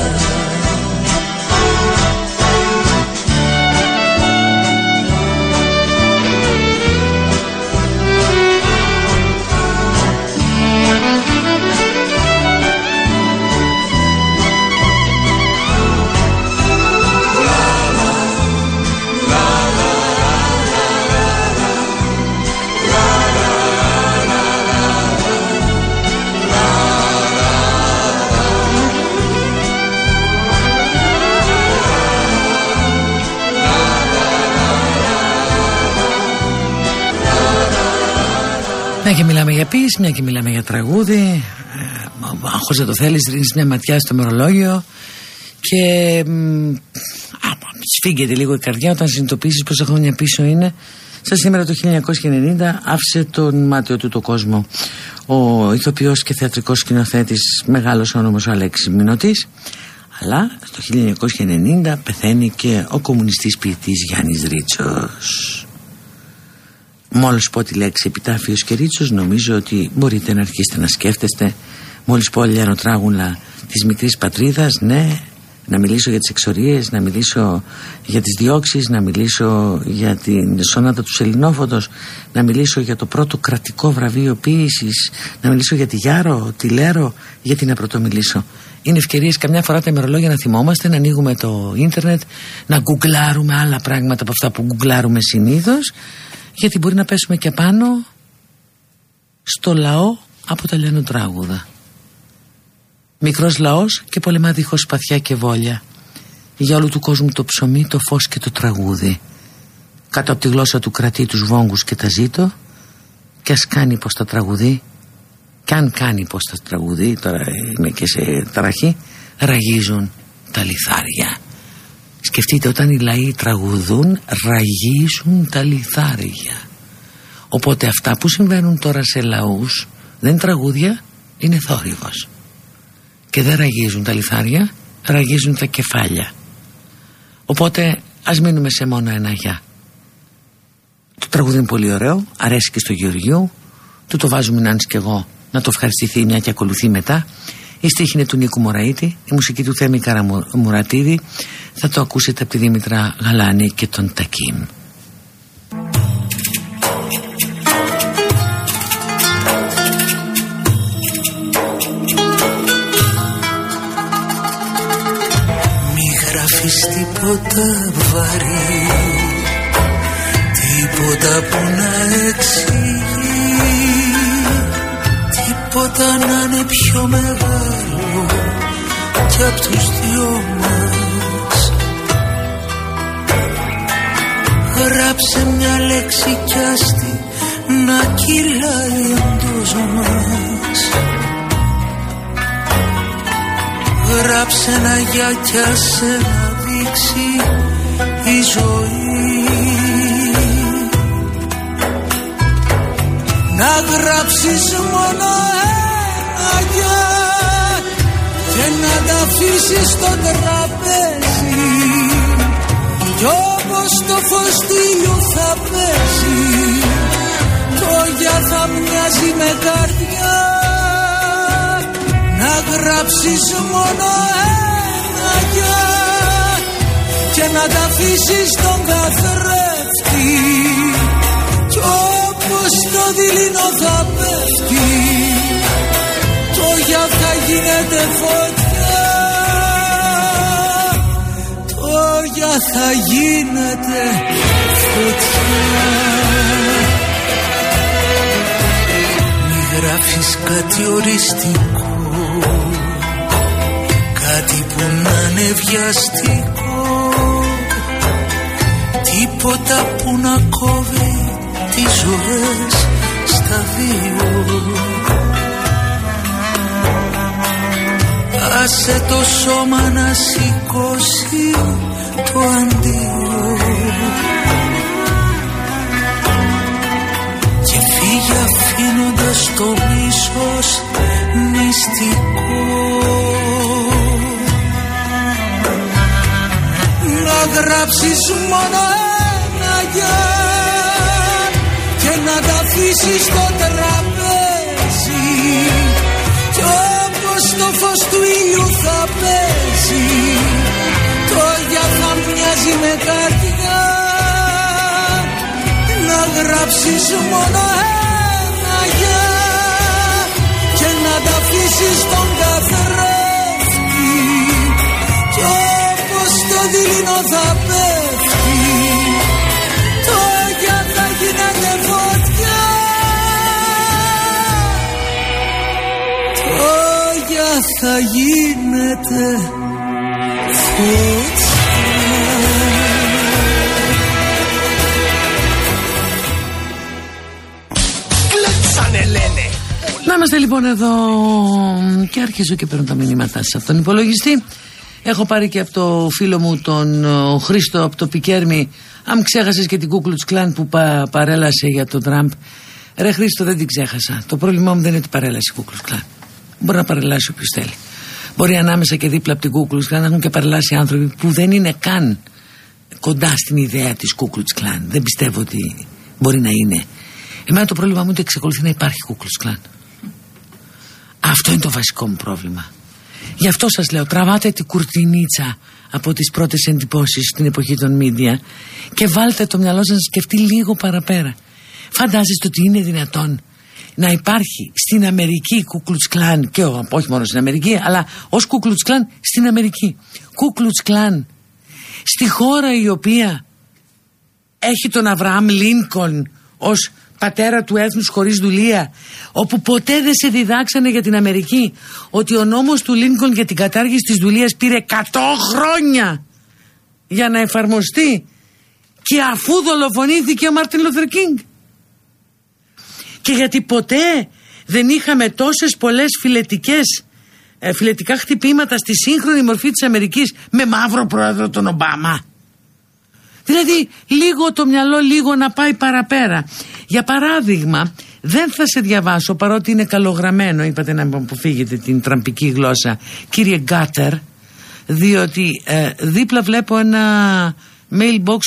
Και μιλάμε για ποίηση, μια και μιλάμε για τραγούδι. Ε, Άχω δεν το θέλεις, ρίχνεις μια ματιά στο μερολόγιο και μ, α, σφίγγεται λίγο η καρδιά όταν συνειδητοποιήσεις πόσα χρόνια πίσω είναι. Σαν σήμερα το 1990 άφησε τον μάτιο του το κόσμο ο ηθοποιός και θεατρικός σκηνοθέτης μεγάλος όνομος ο Αλέξης Μινωτής αλλά το 1990 πεθαίνει και ο κομμουνιστής ποιητής Γιάννης Ρίτσος. Μόλις πω τη λέξη επιτάφιος και Ρίτσος νομίζω ότι μπορείτε να αρχίσετε να σκέφτεστε μόλις πω Λιανοτράγουλα της μικρής πατρίδας ναι να μιλήσω για τις εξορίες, να μιλήσω για τις διώξεις, να μιλήσω για την σονάτα του Σελινόφωτος, να μιλήσω για το πρώτο κρατικό βραβείο ποίησης, να μιλήσω για τη Γιάρο, τη Λέρο, γιατί να πρωτομιλήσω. Είναι ευκαιρίες καμιά φορά τα ημερολόγια να θυμόμαστε, να ανοίγουμε το ίντερνετ, να γκουγκλάρουμε άλλα πράγματα από αυτά που γκουγκλάρουμε συνήθως, γιατί μπορεί να πέσουμε και πάνω στο λαό από τα λένε τράγουδα. Μικρός λαός και πολεμά δίχως σπαθιά και βόλια. Για όλου του κόσμου το ψωμί, το φως και το τραγούδι. Κάτω από τη γλώσσα του κρατεί τους βόγκους και τα ζήτω και ας κάνει πως τα τραγουδεί και αν κάνει πως τα τραγουδεί τώρα είναι και σε τραχή ραγίζουν τα λιθάρια σκεφτείτε όταν οι λαοί τραγουδούν ραγίζουν τα λιθάρια. Οπότε αυτά που συμβαίνουν τώρα σε λαούς δεν είναι τραγούδια είναι θόρυβος. Και δεν ραγίζουν τα λιθάρια ραγίζουν τα κεφάλια. Οπότε ας μείνουμε σε μόνο ένα γεια. Το τραγούδι είναι πολύ ωραίο αρέσει και στο Γεωργιού του το βάζουμε να και εγώ να το ευχαριστηθεί μια και ακολουθεί μετά η στίχη είναι του Νίκου Μωραήτη η μουσική του Θέμη Καραμουρατίδη θα το ακούσετε από τη Δήμητρα Γαλάνη και τον Τακίμ Μη γράφεις τίποτα βαρύ Τίποτα που να εξηγεί Τίποτα να είναι πιο μεγάλο Κι απ' τους δυο μας. Γράψε μια λέξη κι άστη Να κυλάει εντός μας. Γράψε ένα για κι άσε να δείξει η ζωή Να γράψεις μόνο ένα για Και να τα αφήσεις στο τραπέζι. Κι όπως το φως του ήλιου θα πέσει Το για θα μοιάζει με καρδιά. Να γράψεις μόνο ένα για Και να τα αφήσεις στον καθρέφτη όπως το δειλινό θα πέφτει Το για θα γίνεται φωτιά. Το για θα γίνεται φωτιά. Μη γράφεις κάτι οριστικό. Κάτι που να είναι βιαστικό. Τίποτα που να κόβει τις ζωές στα δύο Άσε το σώμα να σηκώσει το αντίο. Και φύγει αφήνοντας το μίσος μυστικό. Να γράψεις μόνο ένα για και να τα αφήσεις στο τραπέζι. Κι όπως το φως του ήλιου θα πέσει το για θα μοιάζει με καρδιά. Να γράψεις μόνο ένα για και να τα αφήσεις στον καθρέφτη. Κι όπως το δειλινό θα πέφτει θα γίνεται φωτιά Κλέψανε λένε Να είμαστε λοιπόν εδώ και αρχίζω και παίρνω τα μηνύματά σας από τον υπολογιστή. Έχω πάρει και από το φίλο μου τον ε, Χρήστο από το Πικέρμι. Αν ξέχασες και την Κούκλουτς Κλάν που πα, παρέλασε για τον Τραμπ. Ρε Χρήστο δεν την ξέχασα. Το πρόβλημά μου δεν είναι ότι παρέλασε η Κούκλουτς Κλάν. Μπορεί να παρελάσει όποιος θέλει. Μπορεί ανάμεσα και δίπλα από την Κούκλουτς Κλάν να έχουν και παρελάσει άνθρωποι που δεν είναι καν κοντά στην ιδέα της Κούκλουτς Κλάν. Δεν πιστεύω ότι μπορεί να είναι. Εμένα το πρόβλημά μου είναι ότι εξακολουθεί να υπάρχει Κούκλουτς Κλάν. Αυτό είναι το βασικό μου πρόβλημα. Γι' αυτό σας λέω, τραβάτε την κουρτινίτσα από τις πρώτες εντυπώσεις στην εποχή των μίντια και βάλτε το μυαλό σας να σκεφτεί λίγο παραπέρα. Φαντάζεστε ότι είναι δυνατόν να υπάρχει στην Αμερική Κούκλουτς Κλάν και ο- όχι μόνο στην Αμερική αλλά ως Κούκλουτς Κλάν στην Αμερική. Κούκλουτς Κλάν στη χώρα η οποία έχει τον Αβραάμ Λίνκον ως πατέρα του έθνους χωρίς δουλεία όπου ποτέ δεν σε διδάξανε για την Αμερική ότι ο νόμος του Λίνκον για την κατάργηση της δουλείας πήρε 100 χρόνια για να εφαρμοστεί και αφού δολοφονήθηκε ο Μάρτιν Λούθερ Κινγκ και γιατί ποτέ δεν είχαμε τόσες πολλές φυλετικές ε, φιλετικά χτυπήματα στη σύγχρονη μορφή της Αμερικής με μαύρο πρόεδρο τον Ομπάμα Δηλαδή λίγο το μυαλό λίγο να πάει παραπέρα. Για παράδειγμα, δεν θα σε διαβάσω παρότι είναι καλογραμμένο, είπατε να μου αποφύγετε την τραμπική γλώσσα, κύριε Γκάτερ, διότι ε, δίπλα βλέπω ένα mailbox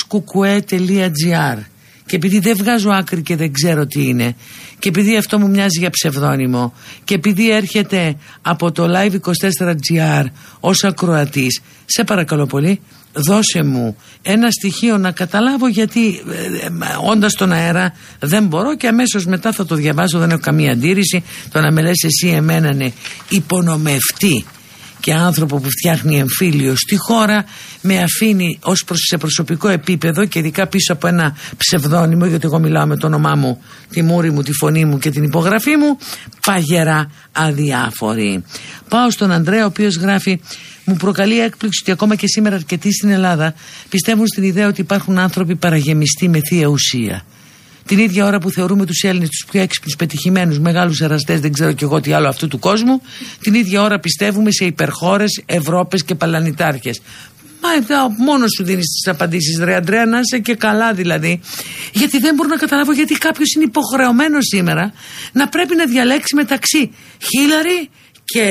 και επειδή δεν βγάζω άκρη και δεν ξέρω τι είναι και επειδή αυτό μου μοιάζει για ψευδόνυμο και επειδή έρχεται από το live24gr ως ακροατής σε παρακαλώ πολύ δώσε μου ένα στοιχείο να καταλάβω γιατί ε, ε, όντας στον αέρα δεν μπορώ και αμέσως μετά θα το διαβάσω δεν έχω καμία αντίρρηση. Το να με λες εσύ εμένα είναι υπονομευτή και άνθρωπο που φτιάχνει εμφύλιο στη χώρα με αφήνει ως προς, σε προσωπικό επίπεδο και ειδικά πίσω από ένα ψευδόνυμο γιατί εγώ μιλάω με το όνομά μου, τη μούρη μου, τη φωνή μου και την υπογραφή μου παγερά αδιάφορη. Πάω στον Ανδρέα ο οποίος γράφει μου προκαλεί έκπληξη ότι ακόμα και σήμερα αρκετοί στην Ελλάδα πιστεύουν στην ιδέα ότι υπάρχουν άνθρωποι παραγεμιστοί με θεία ουσία. Την ίδια ώρα που θεωρούμε τους Έλληνες τους πιο έξυπνους, πετυχημένους, μεγάλους εραστές, δεν ξέρω κι εγώ τι άλλο αυτού του κόσμου, την ίδια ώρα πιστεύουμε σε υπερχώρες, Ευρώπες και παλανιτάρχες. Μα μόνο σου δίνεις τις απαντήσεις, Ρε Αντρέα, να είσαι και καλά δηλαδή. Γιατί δεν μπορώ να καταλάβω γιατί κάποιος είναι υποχρεωμένος σήμερα να πρέπει να διαλέξει μεταξύ Χίλαρη και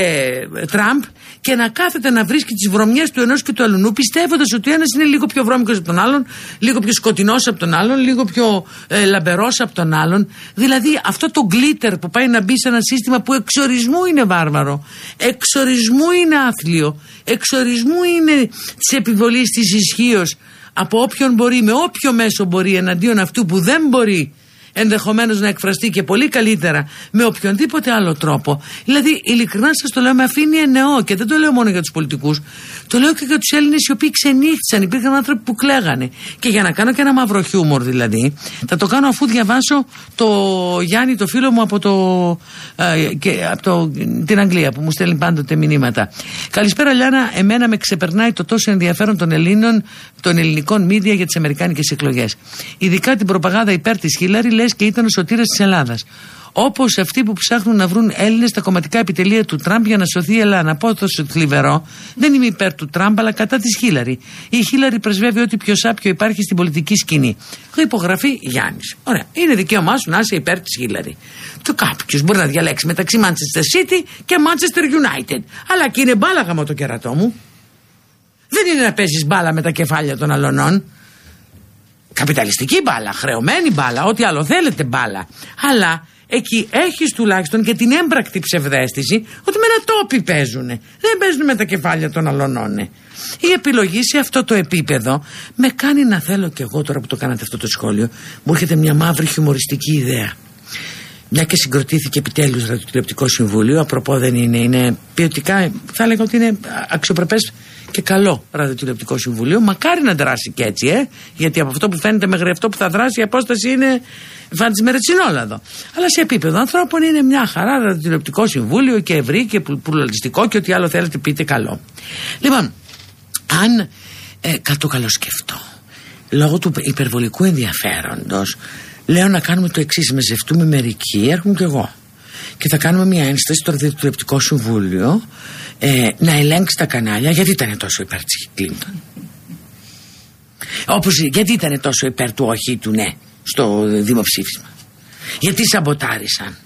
Τραμπ και να κάθεται να βρίσκει τις βρωμιές του ενός και του αλλού, πιστεύοντας ότι ένας είναι λίγο πιο βρώμικος από τον άλλον, λίγο πιο σκοτεινός από τον άλλον, λίγο πιο ε, λαμπερός από τον άλλον. Δηλαδή αυτό το γκλίτερ που πάει να μπει σε ένα σύστημα που εξορισμού είναι βάρβαρο, εξορισμού είναι άθλιο, εξορισμού είναι της επιβολής της ισχύως από όποιον μπορεί, με όποιο μέσο μπορεί εναντίον αυτού που δεν μπορεί ενδεχομένως να εκφραστεί και πολύ καλύτερα με οποιονδήποτε άλλο τρόπο. Δηλαδή, ειλικρινά σας το λέω, με αφήνει εννοώ και δεν το λέω μόνο για τους πολιτικούς. Το λέω και για τους Έλληνες οι οποίοι ξενύχτησαν. Υπήρχαν άνθρωποι που κλαίγανε. Και για να κάνω και ένα μαύρο χιούμορ δηλαδή, θα το κάνω αφού διαβάσω το Γιάννη, το φίλο μου από, το, ε, και, από το, την Αγγλία που μου στέλνει πάντοτε μηνύματα. Καλησπέρα, Λιάνα. Εμένα με ξεπερνάει το τόσο ενδιαφέρον των Ελλήνων, των ελληνικών μίδια για τις Αμερικάνικες εκλογές. Ειδικά την προπαγάνδα υπέρ της Χίλαρη, λες και ήταν ο σωτήρας της Ελλάδας. Όπως αυτοί που ψάχνουν να βρουν Έλληνες στα κομματικά επιτελεία του Τραμπ για να σωθεί η Ελλάδα. Να πω τόσο θλιβερό, δεν είμαι υπέρ του Τραμπ, αλλά κατά της Χίλαρη. Η Χίλαρη πρεσβεύει ό,τι πιο σάπιο υπάρχει στην πολιτική σκηνή. Υπογραφή Γιάννης. Ωραία. Είναι δικαίωμά σου να είσαι υπέρ της Χίλαρη. Και κάποιος μπορεί να διαλέξει μεταξύ Manchester City και Manchester United. Αλλά και είναι μπάλα γαμό το κερατό μου. Δεν είναι να παίζεις μπάλα με τα κεφάλια των αλωνών. Καπιταλιστική μπάλα, χρεωμένη μπάλα, ό,τι άλλο θέλετε μπάλα. Αλλά εκεί έχεις τουλάχιστον και την έμπρακτη ψευδέστηση ότι με ένα τόπι παίζουν. Δεν παίζουν με τα κεφάλια των αλωνών. Η επιλογή σε αυτό το επίπεδο με κάνει να θέλω κι εγώ τώρα που το κάνατε αυτό το σχόλιο, μου έρχεται μια μαύρη χιουμοριστική ιδέα. Μια και συγκροτήθηκε επιτέλους το τηλεοπτικό συμβούλιο, απροπό δεν είναι, είναι ποιοτικά, θα έλεγα ότι είναι αξιοπρεπές και καλό ραδιοτηλεοπτικό συμβουλίο. Μακάρι να δράσει και έτσι, ε, γιατί από αυτό που φαίνεται μέχρι αυτό που θα δράσει η απόσταση είναι φαντισμερετσινόλαδο. Αλλά σε επίπεδο ανθρώπων είναι μια χαρά ραδιοτηλεοπτικό συμβούλιο και ευρύ και πουλαλιστικό και ό,τι άλλο θέλετε πείτε καλό. Λοιπόν, αν ε, το καλοσκεφτώ, λόγω του υπερβολικού ενδιαφέροντος, λέω να κάνουμε το εξής: Μεζευτούμε μερικοί, έρχομαι κι εγώ. Και θα κάνουμε μια ένσταση στο Ραδιοτηλεοπτικό Συμβούλιο ε, να ελέγξει τα κανάλια γιατί ήταν τόσο υπέρ της Κλίντον. Όπως γιατί ήταν τόσο υπέρ του όχι του ναι στο δημοψήφισμα. Γιατί σαμποτάρισαν.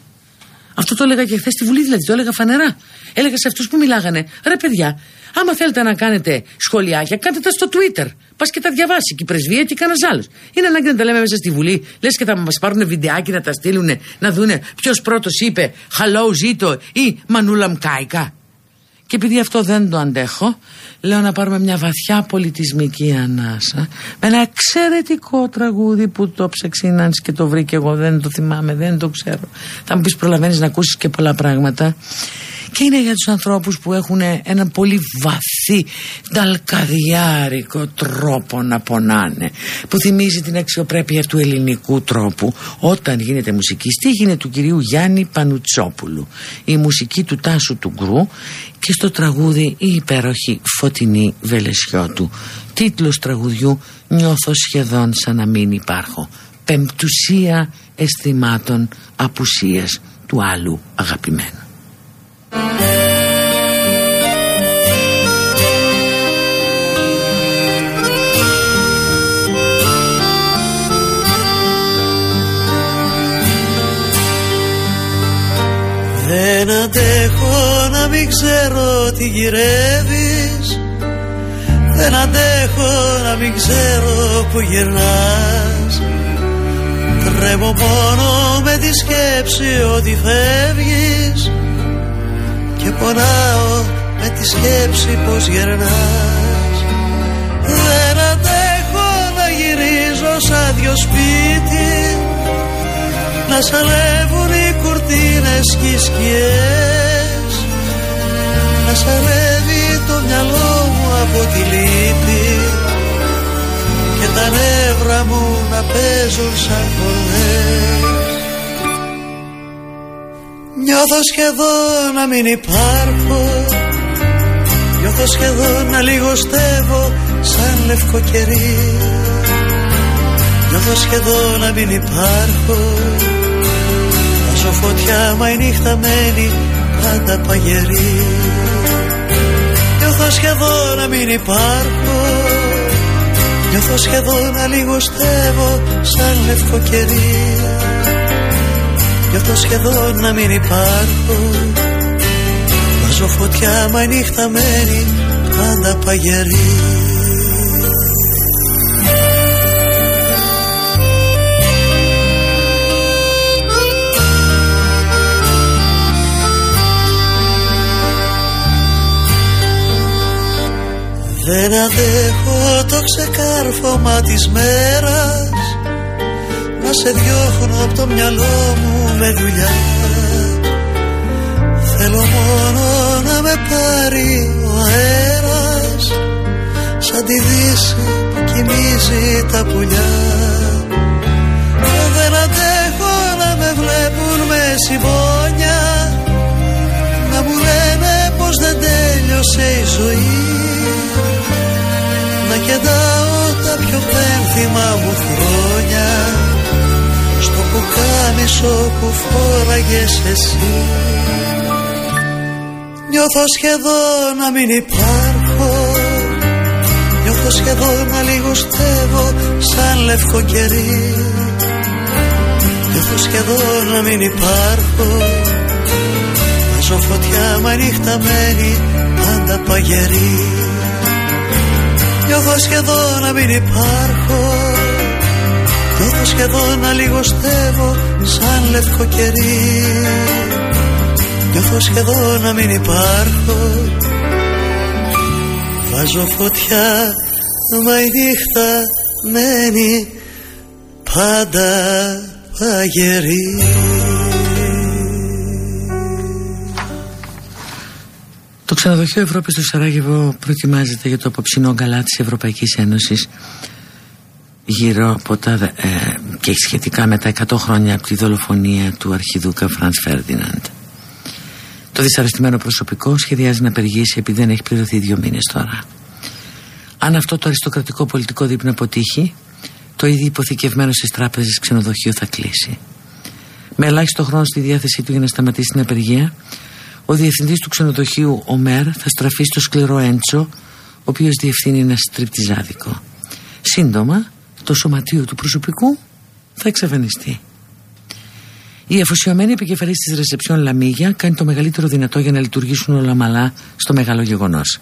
Αυτό το έλεγα και χθες στη Βουλή, δηλαδή το έλεγα φανερά. Έλεγα σε αυτούς που μιλάγανε, ρε παιδιά, άμα θέλετε να κάνετε σχολιάκια, κάντε τα στο Twitter. Πας και τα διαβάσεις και η πρεσβεία και κανένας άλλος. Είναι ανάγκη να τα λέμε μέσα στη Βουλή. Λες και θα μας πάρουν βιντεάκι να τα στείλουν, να δούνε ποιος πρώτος είπε Hello Ζήτο ή Μανούλα Μκάικα. Και επειδή αυτό δεν το αντέχω, λέω να πάρουμε μια βαθιά πολιτισμική ανάσα με ένα εξαιρετικό τραγούδι που το ψεξίνανς και το βρήκε εγώ, δεν το θυμάμαι, δεν το ξέρω. Θα μου πεις προλαβαίνεις να ακούσεις και πολλά πράγματα. και είναι για τους ανθρώπους που έχουν ένα πολύ βαθύ νταλκαδιάρικο τρόπο να πονάνε που θυμίζει την αξιοπρέπεια του ελληνικού τρόπου όταν γίνεται μουσική στίχη είναι του κυρίου Γιάννη Πανουτσόπουλου. Η μουσική του Τάσου του Γκρου και στο τραγούδι η υπέροχη Φωτεινή Βελεσιώτου τίτλος τραγουδιού νιώθω σχεδόν σαν να μην υπάρχω πεμπτουσία αισθημάτων απουσίας του άλλου αγαπημένου Δεν αντέχω να μην ξέρω τι γυρεύεις. Δεν αντέχω να μην ξέρω που γυρνάς. Τρέμω μόνο με τη σκέψη ότι φεύγεις. Και πονάω με τη σκέψη πως γερνάς Δεν αντέχω να γυρίζω σαν δυο σπίτι. Να σαλεύουν οι κουρτίνες και οι σκιές. Να σαλεύει το μυαλό μου από τη λύπη. Και τα νεύρα μου να παίζουν σαν χορδές Νιώθω σχεδόν να μην υπάρχω. Νιώθω σχεδόν να λιγοστεύω σαν λευκό κερί. Νιώθω σχεδόν να μην υπάρχω Βάζω φωτιά μα η νύχτα μένει πάντα παγερή. Νιώθω σχεδόν να μην υπάρχω. Νιώθω σχεδόν να λιγοστεύω σαν λευκό κερί. Νιώθω σχεδόν να μην υπάρχω. Βάζω φωτιά μα η νύχτα μένει πάντα παγερή Δεν αντέχω το ξεκάρφωμα της μέρας. Να σε διώχνω από το μυαλό μου με δουλειά. Θέλω μόνο να με πάρει ο αέρας. Σαν τη δύση που κοιμίζει τα πουλιά. Δεν αντέχω να με βλέπουν με συμπόνια. Να μου λένε πως δεν τέλειωσε η ζωή να κεντάω τα πιο πένθυμα μου χρόνια. Στο πουκάμισο που φόραγες εσύ. Νιώθω σχεδόν να μην υπάρχω. Νιώθω σχεδόν να λιγοστεύω σαν λευκό κερί. Νιώθω σχεδόν να μην υπάρχω. Βάζω φωτιά μα νύχτα μένει πάντα παγερή Νιώθω σχεδόν να μην υπάρχω. Νιώθω σχεδόν να λιγοστεύω σαν λευκό κερί. Νιώθω σχεδόν να μην υπάρχω. Βάζω φωτιά μα η νύχτα μένει πάντα παγερή Το ξενοδοχείο Ευρώπης στο Σαράγεβο προετοιμάζεται για το απόψινό γκαλά της Ευρωπαϊκής Ένωσης γύρω από τα ε, και σχετικά με τα 100 χρόνια από τη δολοφονία του αρχιδούκα Φραντς Φέρντιναντ. Το δυσαρεστημένο προσωπικό σχεδιάζει να περιγήσει επειδή δεν έχει πληρωθεί δύο μήνες τώρα. Αν αυτό το αριστοκρατικό πολιτικό δείπνο αποτύχει, το ήδη υποθηκευμένο στις τράπεζες ξενοδοχείο θα κλείσει. Με ελάχιστο χρόνο στη διάθεσή του για να σταματήσει την απεργία, ο διευθυντής του ξενοδοχείου Ομέρ θα στραφεί στο σκληρό Έντσο ο οποίος διευθύνει ένα στριπτιζάδικο. Σύντομα το σωματείο του προσωπικού θα εξαφανιστεί. Η αφοσιωμένη επικεφαλής της ρεσεψιόν Λαμίγια κάνει το μεγαλύτερο δυνατό για να λειτουργήσουν όλα μαλά στο μεγάλο γεγονός.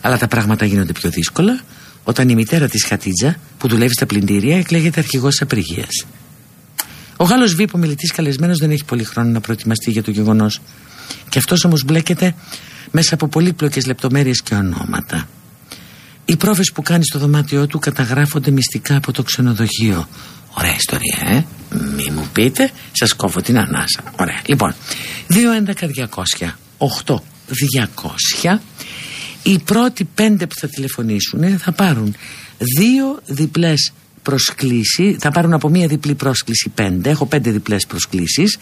Αλλά τα πράγματα γίνονται πιο δύσκολα όταν η μητέρα της Χατίτζα που δουλεύει στα πλυντήρια εκλέγεται αρχηγός της απεργίας. Ο Γάλλος Βίπο μιλητής καλεσμένος δεν έχει πολύ χρόνο να προετοιμαστεί για το γεγονός και αυτός όμως μπλέκεται μέσα από πολύπλοκες λεπτομέρειες και ονόματα. Οι πρόβες που κάνει στο δωμάτιό του καταγράφονται μυστικά από το ξενοδοχείο. Ωραία ιστορία, ε. Μη μου πείτε, σας κόβω την ανάσα. Ωραία. Λοιπόν, 2.11.200. 200 οι πρώτοι πέντε που θα τηλεφωνήσουν θα πάρουν δύο διπλές προσκλήσει, θα πάρουν από μία διπλή πρόσκληση πέντε, έχω πέντε διπλές προσκλήσεις,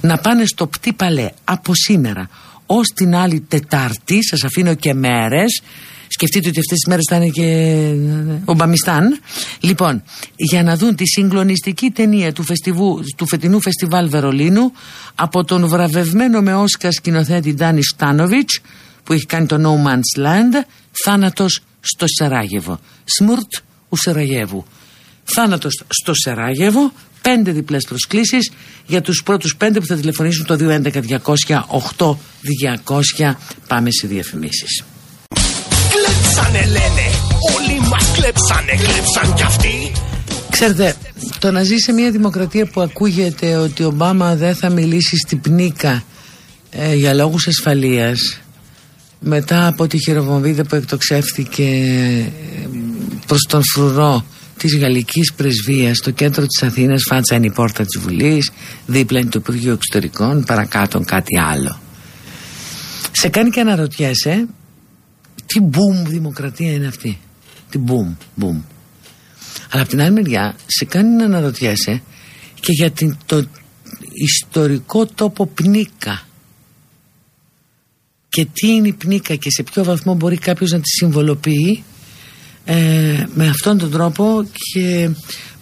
να πάνε στο πτή παλέ από σήμερα ως την άλλη Τετάρτη, σας αφήνω και μέρες, Σκεφτείτε ότι αυτές τις μέρες θα είναι και ο Μπαμιστάν. Λοιπόν, για να δουν τη συγκλονιστική ταινία του, φεστιβού, του φετινού φεστιβάλ Βερολίνου από τον βραβευμένο με Όσκα σκηνοθέτη Ντάνι Στάνοβιτς που έχει κάνει το No Man's Land θάνατος στο Σεράγεβο Σμουρτ ου Σεραγεύου θάνατος στο Σεράγεβο πέντε διπλές προσκλήσεις για τους πρώτους πέντε που θα τηλεφωνήσουν το 211 200 πάμε σε διαφημίσεις. Κλέψανε λένε, όλοι μας κλέψανε, κλέψαν κι αυτοί. Ξέρετε, το να ζει σε μια δημοκρατία που ακούγεται ότι ο Ομπάμα δεν θα μιλήσει στην πνίκα ε, για λόγους ασφαλείας μετά από τη χειροβομβίδα που εκτοξεύτηκε ε, προς τον φρουρό της γαλλικής πρεσβείας στο κέντρο της Αθήνας φάτσα είναι η πόρτα της Βουλής δίπλα είναι το Υπουργείο Εξωτερικών παρακάτω κάτι άλλο. Σε κάνει και αναρωτιέσαι τι μπουμ δημοκρατία είναι αυτή; Τι μπουμ μπουμ. Αλλά από την άλλη μεριά σε κάνει να αναρωτιέσαι και για την, το ιστορικό τόπο πνίκα. Και τι είναι η πνίκα και σε ποιο βαθμό μπορεί κάποιος να τη συμβολοποιεί; Ε, με αυτόν τον τρόπο και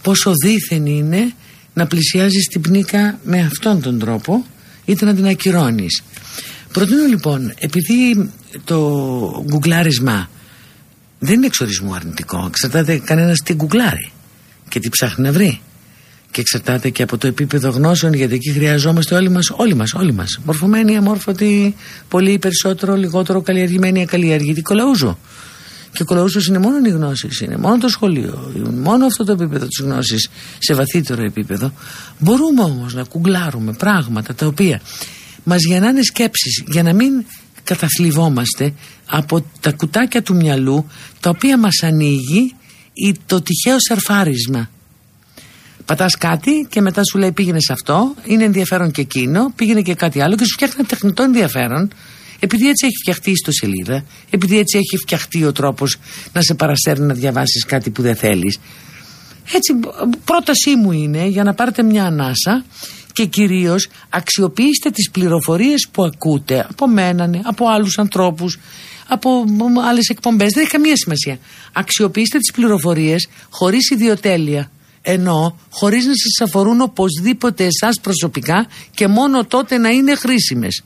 πόσο δίθεν είναι να πλησιάζεις την πνίκα με αυτόν τον τρόπο είτε να την ακυρώνεις. Προτείνω λοιπόν, επειδή το γκουγκλάρισμα δεν είναι εξορισμού αρνητικό, εξαρτάται κανένας τι γκουγκλάρει και τι ψάχνει να βρει. Και εξαρτάται και από το επίπεδο γνώσεων γιατί εκεί χρειαζόμαστε όλοι μας, όλοι μας, όλοι μας. Μορφωμένοι, αμόρφωτοι, πολύ περισσότερο, λιγότερο καλλιεργημένοι, ακαλλιεργητοί, κολαούζο και κολαούζος είναι μόνο οι γνώσεις, είναι μόνο το σχολείο, μόνο αυτό το επίπεδο της γνώσης σε βαθύτερο επίπεδο. Μπορούμε όμως να κουγκλάρουμε πράγματα τα οποία μας γεννάνε σκέψεις για να μην καταθλιβόμαστε από τα κουτάκια του μυαλού τα οποία μας ανοίγει το τυχαίο σαρφάρισμα. Πατάς κάτι και μετά σου λέει πήγαινε σε αυτό, είναι ενδιαφέρον και εκείνο, πήγαινε και κάτι άλλο και σου φτιάχνει ένα τεχνητό ενδιαφέρον, επειδή έτσι έχει φτιαχτεί η ιστοσελίδα, επειδή έτσι έχει φτιαχτεί ο τρόπος να σε παρασέρνει να διαβάσεις κάτι που δεν θέλεις. Έτσι, πρότασή μου είναι για να πάρετε μια ανάσα και κυρίως αξιοποιήστε τις πληροφορίες που ακούτε από μένα, από άλλους ανθρώπους, από άλλες εκπομπές. Δεν έχει καμία σημασία. Αξιοποιήστε τις πληροφορίες χωρίς ιδιοτέλεια ενώ χωρίς να σας αφορούν οπωσδήποτε εσάς προσωπικά και μόνο τότε να είναι χρήσιμες.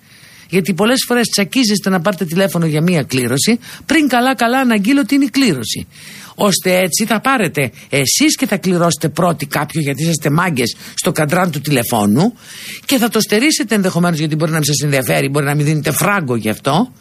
Γιατί πολλές φορές τσακίζεστε να πάρετε τηλέφωνο για μία κλήρωση πριν καλά καλά αναγγείλω ότι είναι η κλήρωση. Ώστε έτσι θα πάρετε εσείς και θα κληρώσετε πρώτοι κάποιο γιατί είσαστε μάγκες στο καντράν του τηλεφώνου και θα το στερήσετε ενδεχομένως γιατί μπορεί να μην σας ενδιαφέρει, μπορεί να μην δίνετε φράγκο γι' αυτό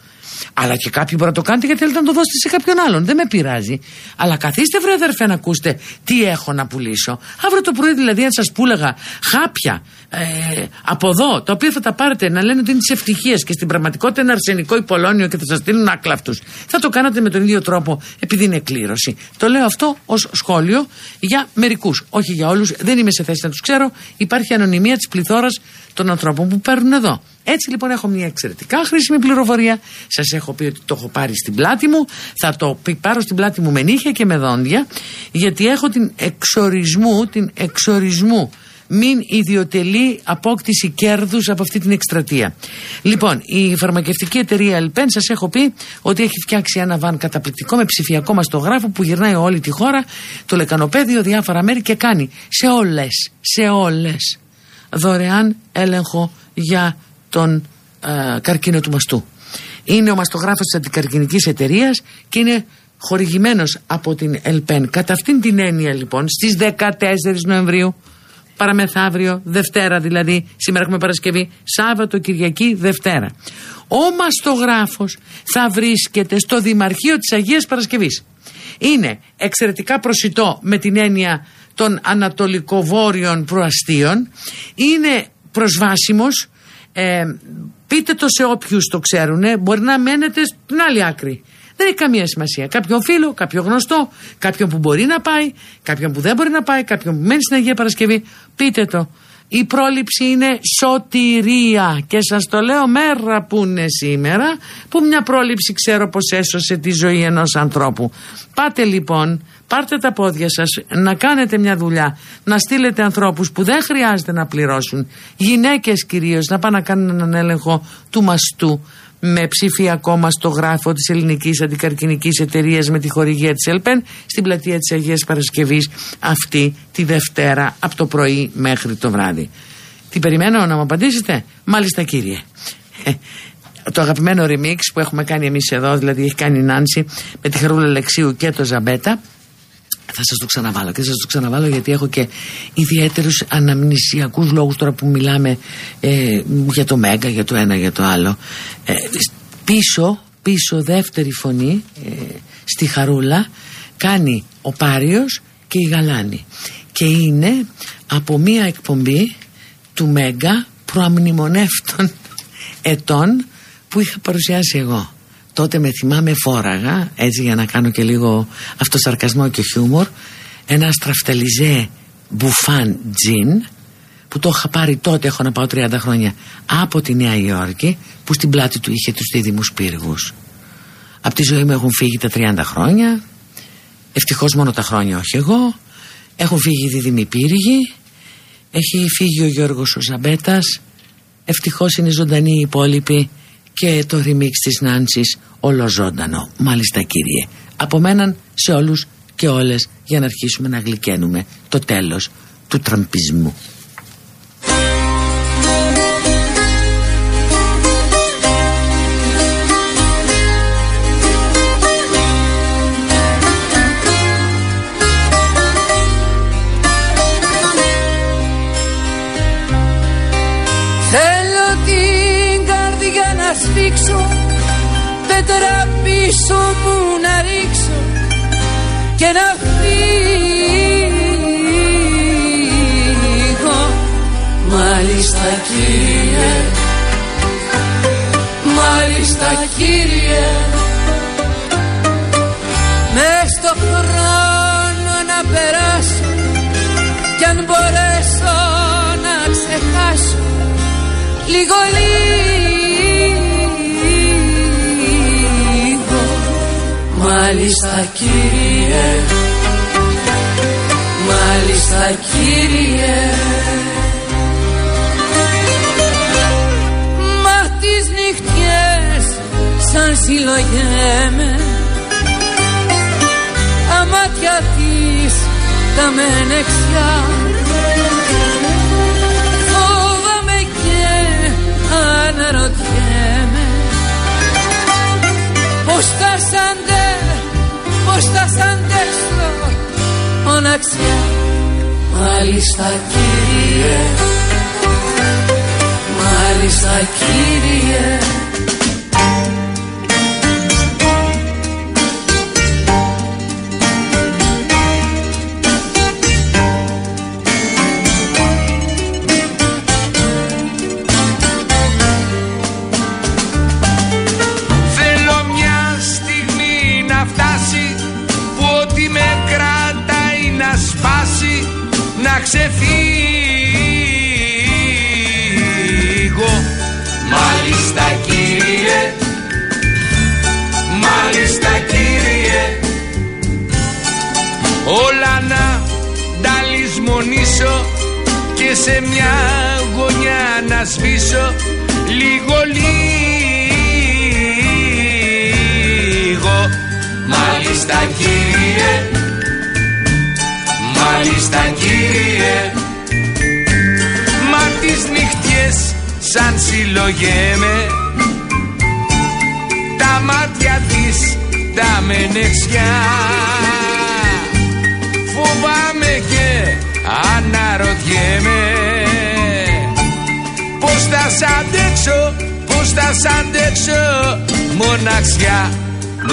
αλλά και κάποιοι μπορεί να το κάνετε γιατί θέλετε να το δώσετε σε κάποιον άλλον. Δεν με πειράζει. Αλλά καθίστε, βρε αδερφέ, να ακούσετε τι έχω να πουλήσω. Αύριο το πρωί, δηλαδή, αν σας πούλεγα χάπια ε, από εδώ, τα οποία θα τα πάρετε να λένε ότι είναι τη ευτυχία και στην πραγματικότητα είναι αρσενικό υπολόνιο και θα σας στείλουν άκλαυτους. Θα το κάνατε με τον ίδιο τρόπο επειδή είναι κλήρωση. Το λέω αυτό ως σχόλιο για μερικούς. Όχι για όλους. Δεν είμαι σε θέση να τους ξέρω. Υπάρχει ανωνυμία της πληθώρας των ανθρώπων που παίρνουν εδώ. Έτσι λοιπόν έχω μια εξαιρετικά χρήσιμη πληροφορία. Σας έχω πει ότι το έχω πάρει στην πλάτη μου. Θα το πάρω στην πλάτη μου με νύχια και με δόντια. Γιατί έχω την εξορισμού, την εξορισμού μην ιδιωτελεί απόκτηση κέρδους από αυτή την εκστρατεία. Λοιπόν, η φαρμακευτική εταιρεία Ελπέν σας έχω πει ότι έχει φτιάξει ένα βαν καταπληκτικό με ψηφιακό μαστογράφο που γυρνάει όλη τη χώρα, το λεκανοπέδιο, διάφορα μέρη και κάνει σε όλες, σε όλες δωρεάν έλεγχο για τον ε, καρκίνο του μαστού. Είναι ο μαστογράφος της αντικαρκινικής εταιρείας και είναι χορηγημένος από την ΕΛΠΕΝ. Κατά αυτήν την έννοια λοιπόν στις 14 Νοεμβρίου παραμεθαύριο, Δευτέρα δηλαδή, σήμερα έχουμε Παρασκευή, Σάββατο, Κυριακή, Δευτέρα. Ο μαστογράφος θα βρίσκεται στο Δημαρχείο της Αγίας Παρασκευής. Είναι εξαιρετικά προσιτό με την έννοια των ανατολικοβόρειων προαστίων. Είναι προσβάσιμος ε, πείτε το σε όποιους το ξέρουν, μπορεί να μένετε στην άλλη άκρη. Δεν έχει καμία σημασία. Κάποιον φίλο, κάποιον γνωστό, κάποιον που μπορεί να πάει, κάποιον που δεν μπορεί να πάει, κάποιον που μένει στην Αγία Παρασκευή, πείτε το. η πρόληψη είναι σωτηρία και σας το λέω μέρα που είναι σήμερα που μια πρόληψη ξέρω πως έσωσε τη ζωή ενός ανθρώπου. Πάτε λοιπόν, πάρτε τα πόδια σας να κάνετε μια δουλειά, να στείλετε ανθρώπους που δεν χρειάζεται να πληρώσουν, γυναίκες κυρίως να πάνε να κάνουν έναν έλεγχο του μαστού με ψηφιακό μαστογράφο της ελληνικής αντικαρκυνικής εταιρείας με τη χορηγία της ΕΛΠΕΝ στην πλατεία της Αγίας Παρασκευής αυτή τη Δευτέρα από το πρωί μέχρι το βράδυ. Τι περιμένω να μου απαντήσετε; Μάλιστα κύριε. Ε, το αγαπημένο remix που έχουμε κάνει εμείς εδώ, δηλαδή έχει κάνει η Νάνση με τη Χαρούλα Λεξίου και το Ζαμπέτα θα σας το ξαναβάλω και θα σας το ξαναβάλω γιατί έχω και ιδιαίτερους αναμνησιακούς λόγους τώρα που μιλάμε ε, για το Μέγκα, για το ένα, για το άλλο. Ε, πίσω, πίσω δεύτερη φωνή ε, στη Χαρούλα κάνει ο Πάριος και η Γαλάνη. Και είναι από μία εκπομπή του Μέγκα προαμνημονεύτων ετών που είχα παρουσιάσει εγώ τότε με θυμάμαι φόραγα έτσι για να κάνω και λίγο αυτοσαρκασμό και χιούμορ ένα στραφτελιζέ μπουφάν τζιν που το είχα πάρει τότε έχω να πάω 30 χρόνια από τη Νέα Υόρκη που στην πλάτη του είχε τους δίδυμους πύργους. Από τη ζωή μου έχουν φύγει τα 30 χρόνια. Ευτυχώς μόνο τα χρόνια όχι εγώ. Έχουν φύγει οι δίδυμοι πύργοι. Έχει φύγει ο Γιώργος ο Ζαμπέτας. Ευτυχώς είναι ζωντανοί οι υπόλοιποι και το remix της Νάνσης ολοζώντανο. Μάλιστα κύριε. Από μέναν σε όλους και όλες για να αρχίσουμε να γλυκαίνουμε το τέλος του τραμπισμού. Πέτρα πίσω μου να ρίξω Και να φύγω. Μάλιστα κύριε. Μάλιστα κύριε. Μες στο χρόνο να περάσω Κι αν μπορέσω να ξεχάσω Λίγο λίγο Μάλιστα κύριε. Μάλιστα κύριε. Μα τις νυχτιές σαν συλλογέμαι. Τα μάτια της τα μενεξιά Μάλιστα κύριε. Μάλιστα κύριε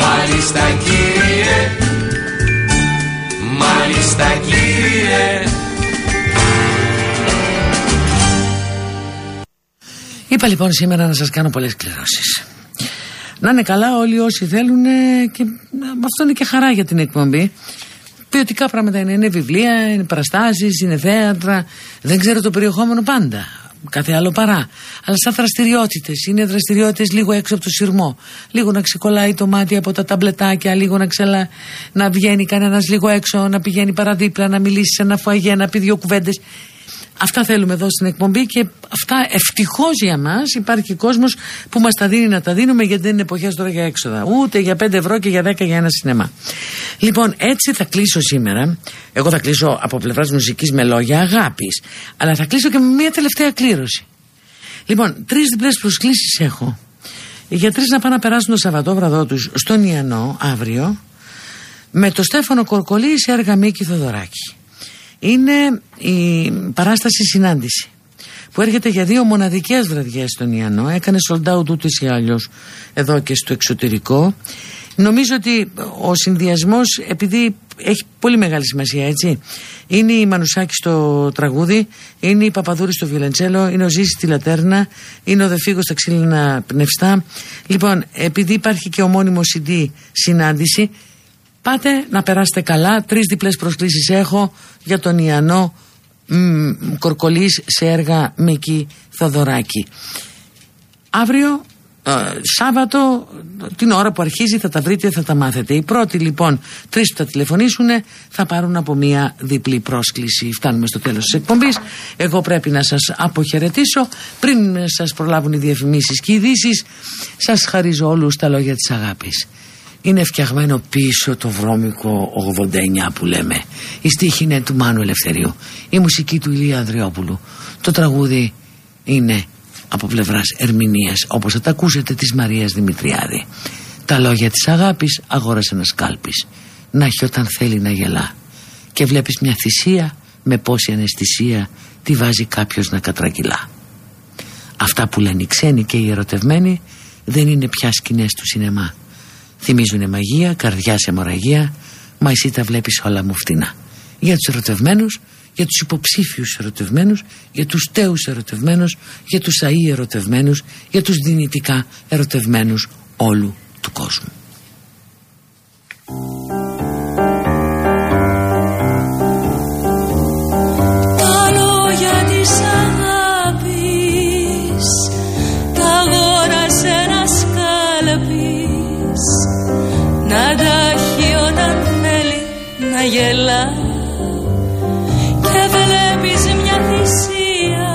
Μάλιστα κύριε Μάλιστα κύριε Είπα λοιπόν σήμερα να σας κάνω πολλές κληρώσεις Να είναι καλά όλοι όσοι θέλουν και αυτό είναι και χαρά για την εκπομπή Ποιοτικά πράγματα είναι. Είναι βιβλία, είναι παραστάσεις, είναι θέατρα. Δεν ξέρω το περιεχόμενο πάντα. Κάθε άλλο παρά. Αλλά σαν δραστηριότητε. Είναι δραστηριότητες λίγο έξω από το σειρμό. Λίγο να ξεκολλάει το μάτι από τα ταμπλετάκια, λίγο να, ξελα... να βγαίνει κανένας λίγο έξω, να πηγαίνει παραδίπλα, να μιλήσει σε ένα φαγέ, να πει δύο κουβέντες. Αυτά θέλουμε εδώ στην εκπομπή και αυτά ευτυχώς για μας υπάρχει κόσμος που μας τα δίνει να τα δίνουμε γιατί δεν είναι εποχές τώρα για έξοδα. Ούτε για 5 ευρώ και για 10 για ένα σινεμά. Λοιπόν, έτσι θα κλείσω σήμερα. Εγώ θα κλείσω από πλευράς μουσικής με λόγια αγάπης. Αλλά θα κλείσω και με μια τελευταία κλήρωση. Λοιπόν, τρεις διπλές προσκλήσεις έχω. Για τρει να πάνε να περάσουν το Σαββατόβραδό τους στον Ιαννό αύριο με το Στέφανο Κορκολί σε έργα Μίκη Θοδωράκη είναι η παράσταση συνάντηση που έρχεται για δύο μοναδικές βραδιές στον Ιαννό. Έκανε sold out ούτως ή άλλως εδώ και στο εξωτερικό. Νομίζω ότι ο συνδυασμός επειδή έχει πολύ μεγάλη σημασία έτσι είναι η Μανουσάκη στο τραγούδι είναι η Παπαδούρη στο βιολεντσέλο είναι ο Ζήσης στη Λατέρνα είναι ο Δεφίγος στα ξύλινα πνευστά. Λοιπόν επειδή υπάρχει και ο μόνιμο CD συνάντηση Πάτε να περάσετε καλά. Τρεις διπλές προσκλήσεις έχω για τον Ιαννό Κορκολής σε έργα Μίκη Θοδωράκη. Αύριο ε, Σάββατο την ώρα που αρχίζει θα τα βρείτε θα τα μάθετε. Οι πρώτοι λοιπόν τρεις που θα τηλεφωνήσουν θα πάρουν από μία διπλή πρόσκληση. Φτάνουμε στο τέλος της εκπομπής. Εγώ πρέπει να σας αποχαιρετήσω. Πριν σας προλάβουν οι διαφημίσεις και οι ειδήσεις σας χαρίζω όλους τα λόγια της αγάπης είναι φτιαγμένο πίσω το βρώμικο 89 που λέμε. Η στίχη είναι του Μάνου Ελευθερίου. Η μουσική του Ηλία Ανδριόπουλου. Το τραγούδι είναι από πλευράς ερμηνείας όπως θα τα ακούσετε της Μαρίας Δημητριάδη. Τα λόγια της αγάπης αγόρασε ένα κάλπης. Να έχει όταν θέλει να γελά. Και βλέπεις μια θυσία με πόση αναισθησία τη βάζει κάποιος να κατρακυλά. Αυτά που λένε οι ξένοι και οι ερωτευμένοι δεν είναι πια σκηνές του σινεμά Θυμίζουνε μαγεία, καρδιά σε μοραγία Μα εσύ τα βλέπεις όλα μου φτηνά Για τους ερωτευμένους για τους υποψήφιους ερωτευμένους, για τους τέους ερωτευμένους, για τους αεί ερωτευμένους, για τους δυνητικά ερωτευμένους όλου του κόσμου. Γελά και βλέπεις μια θυσία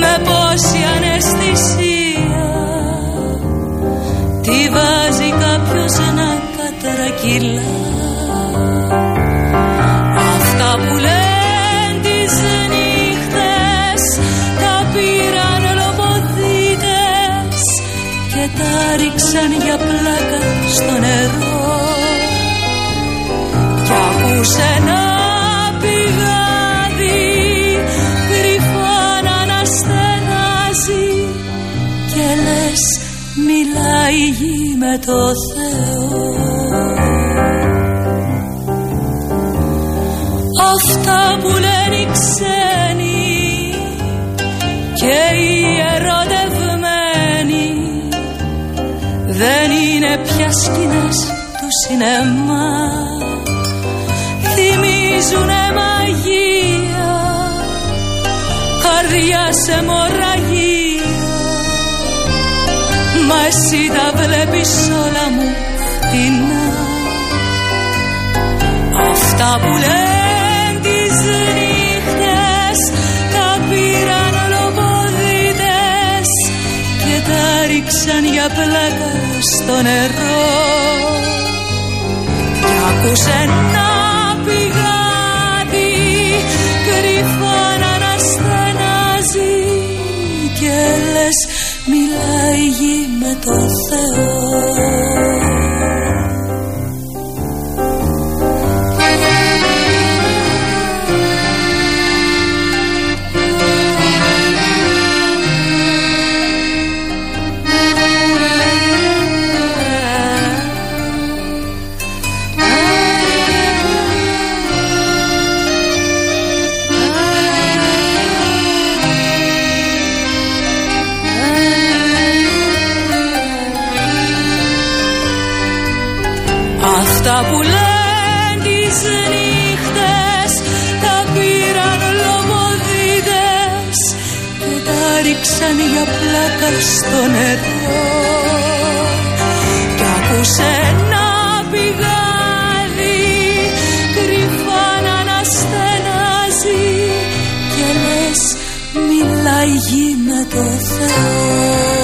με πόση αναισθησία. Τη βάζει κάποιος να κατρακυλά αυτά που λένε τις νύχτες τα πήραν λοποδίτες και τα ρίξαν για πλάκα στο νερό ακούς ένα πηγάδι κρυφά να αναστενάζει και λες μιλάει η γη με το Θεό Αυτά που λένε οι ξένοι και οι ερωτευμένοι δεν είναι πια σκηνές του σινεμά θυμίζουνε μαγεία. Καρδιά σε μοραγία μα εσύ τα βλέπεις όλα μου φτηνά. Αυτά που λένε τις νύχτες τα πήραν ολοποδίτες και τα ρίξαν για πλάκα στο νερό. Κι άκουσε να κρυφά να αναστενάζει και λες μιλάει γη με το Θεό πλάκα στο νερό κι άκουσε ένα πηγάδι κρυφά να αναστενάζει και λες μιλάει γη με το Θεό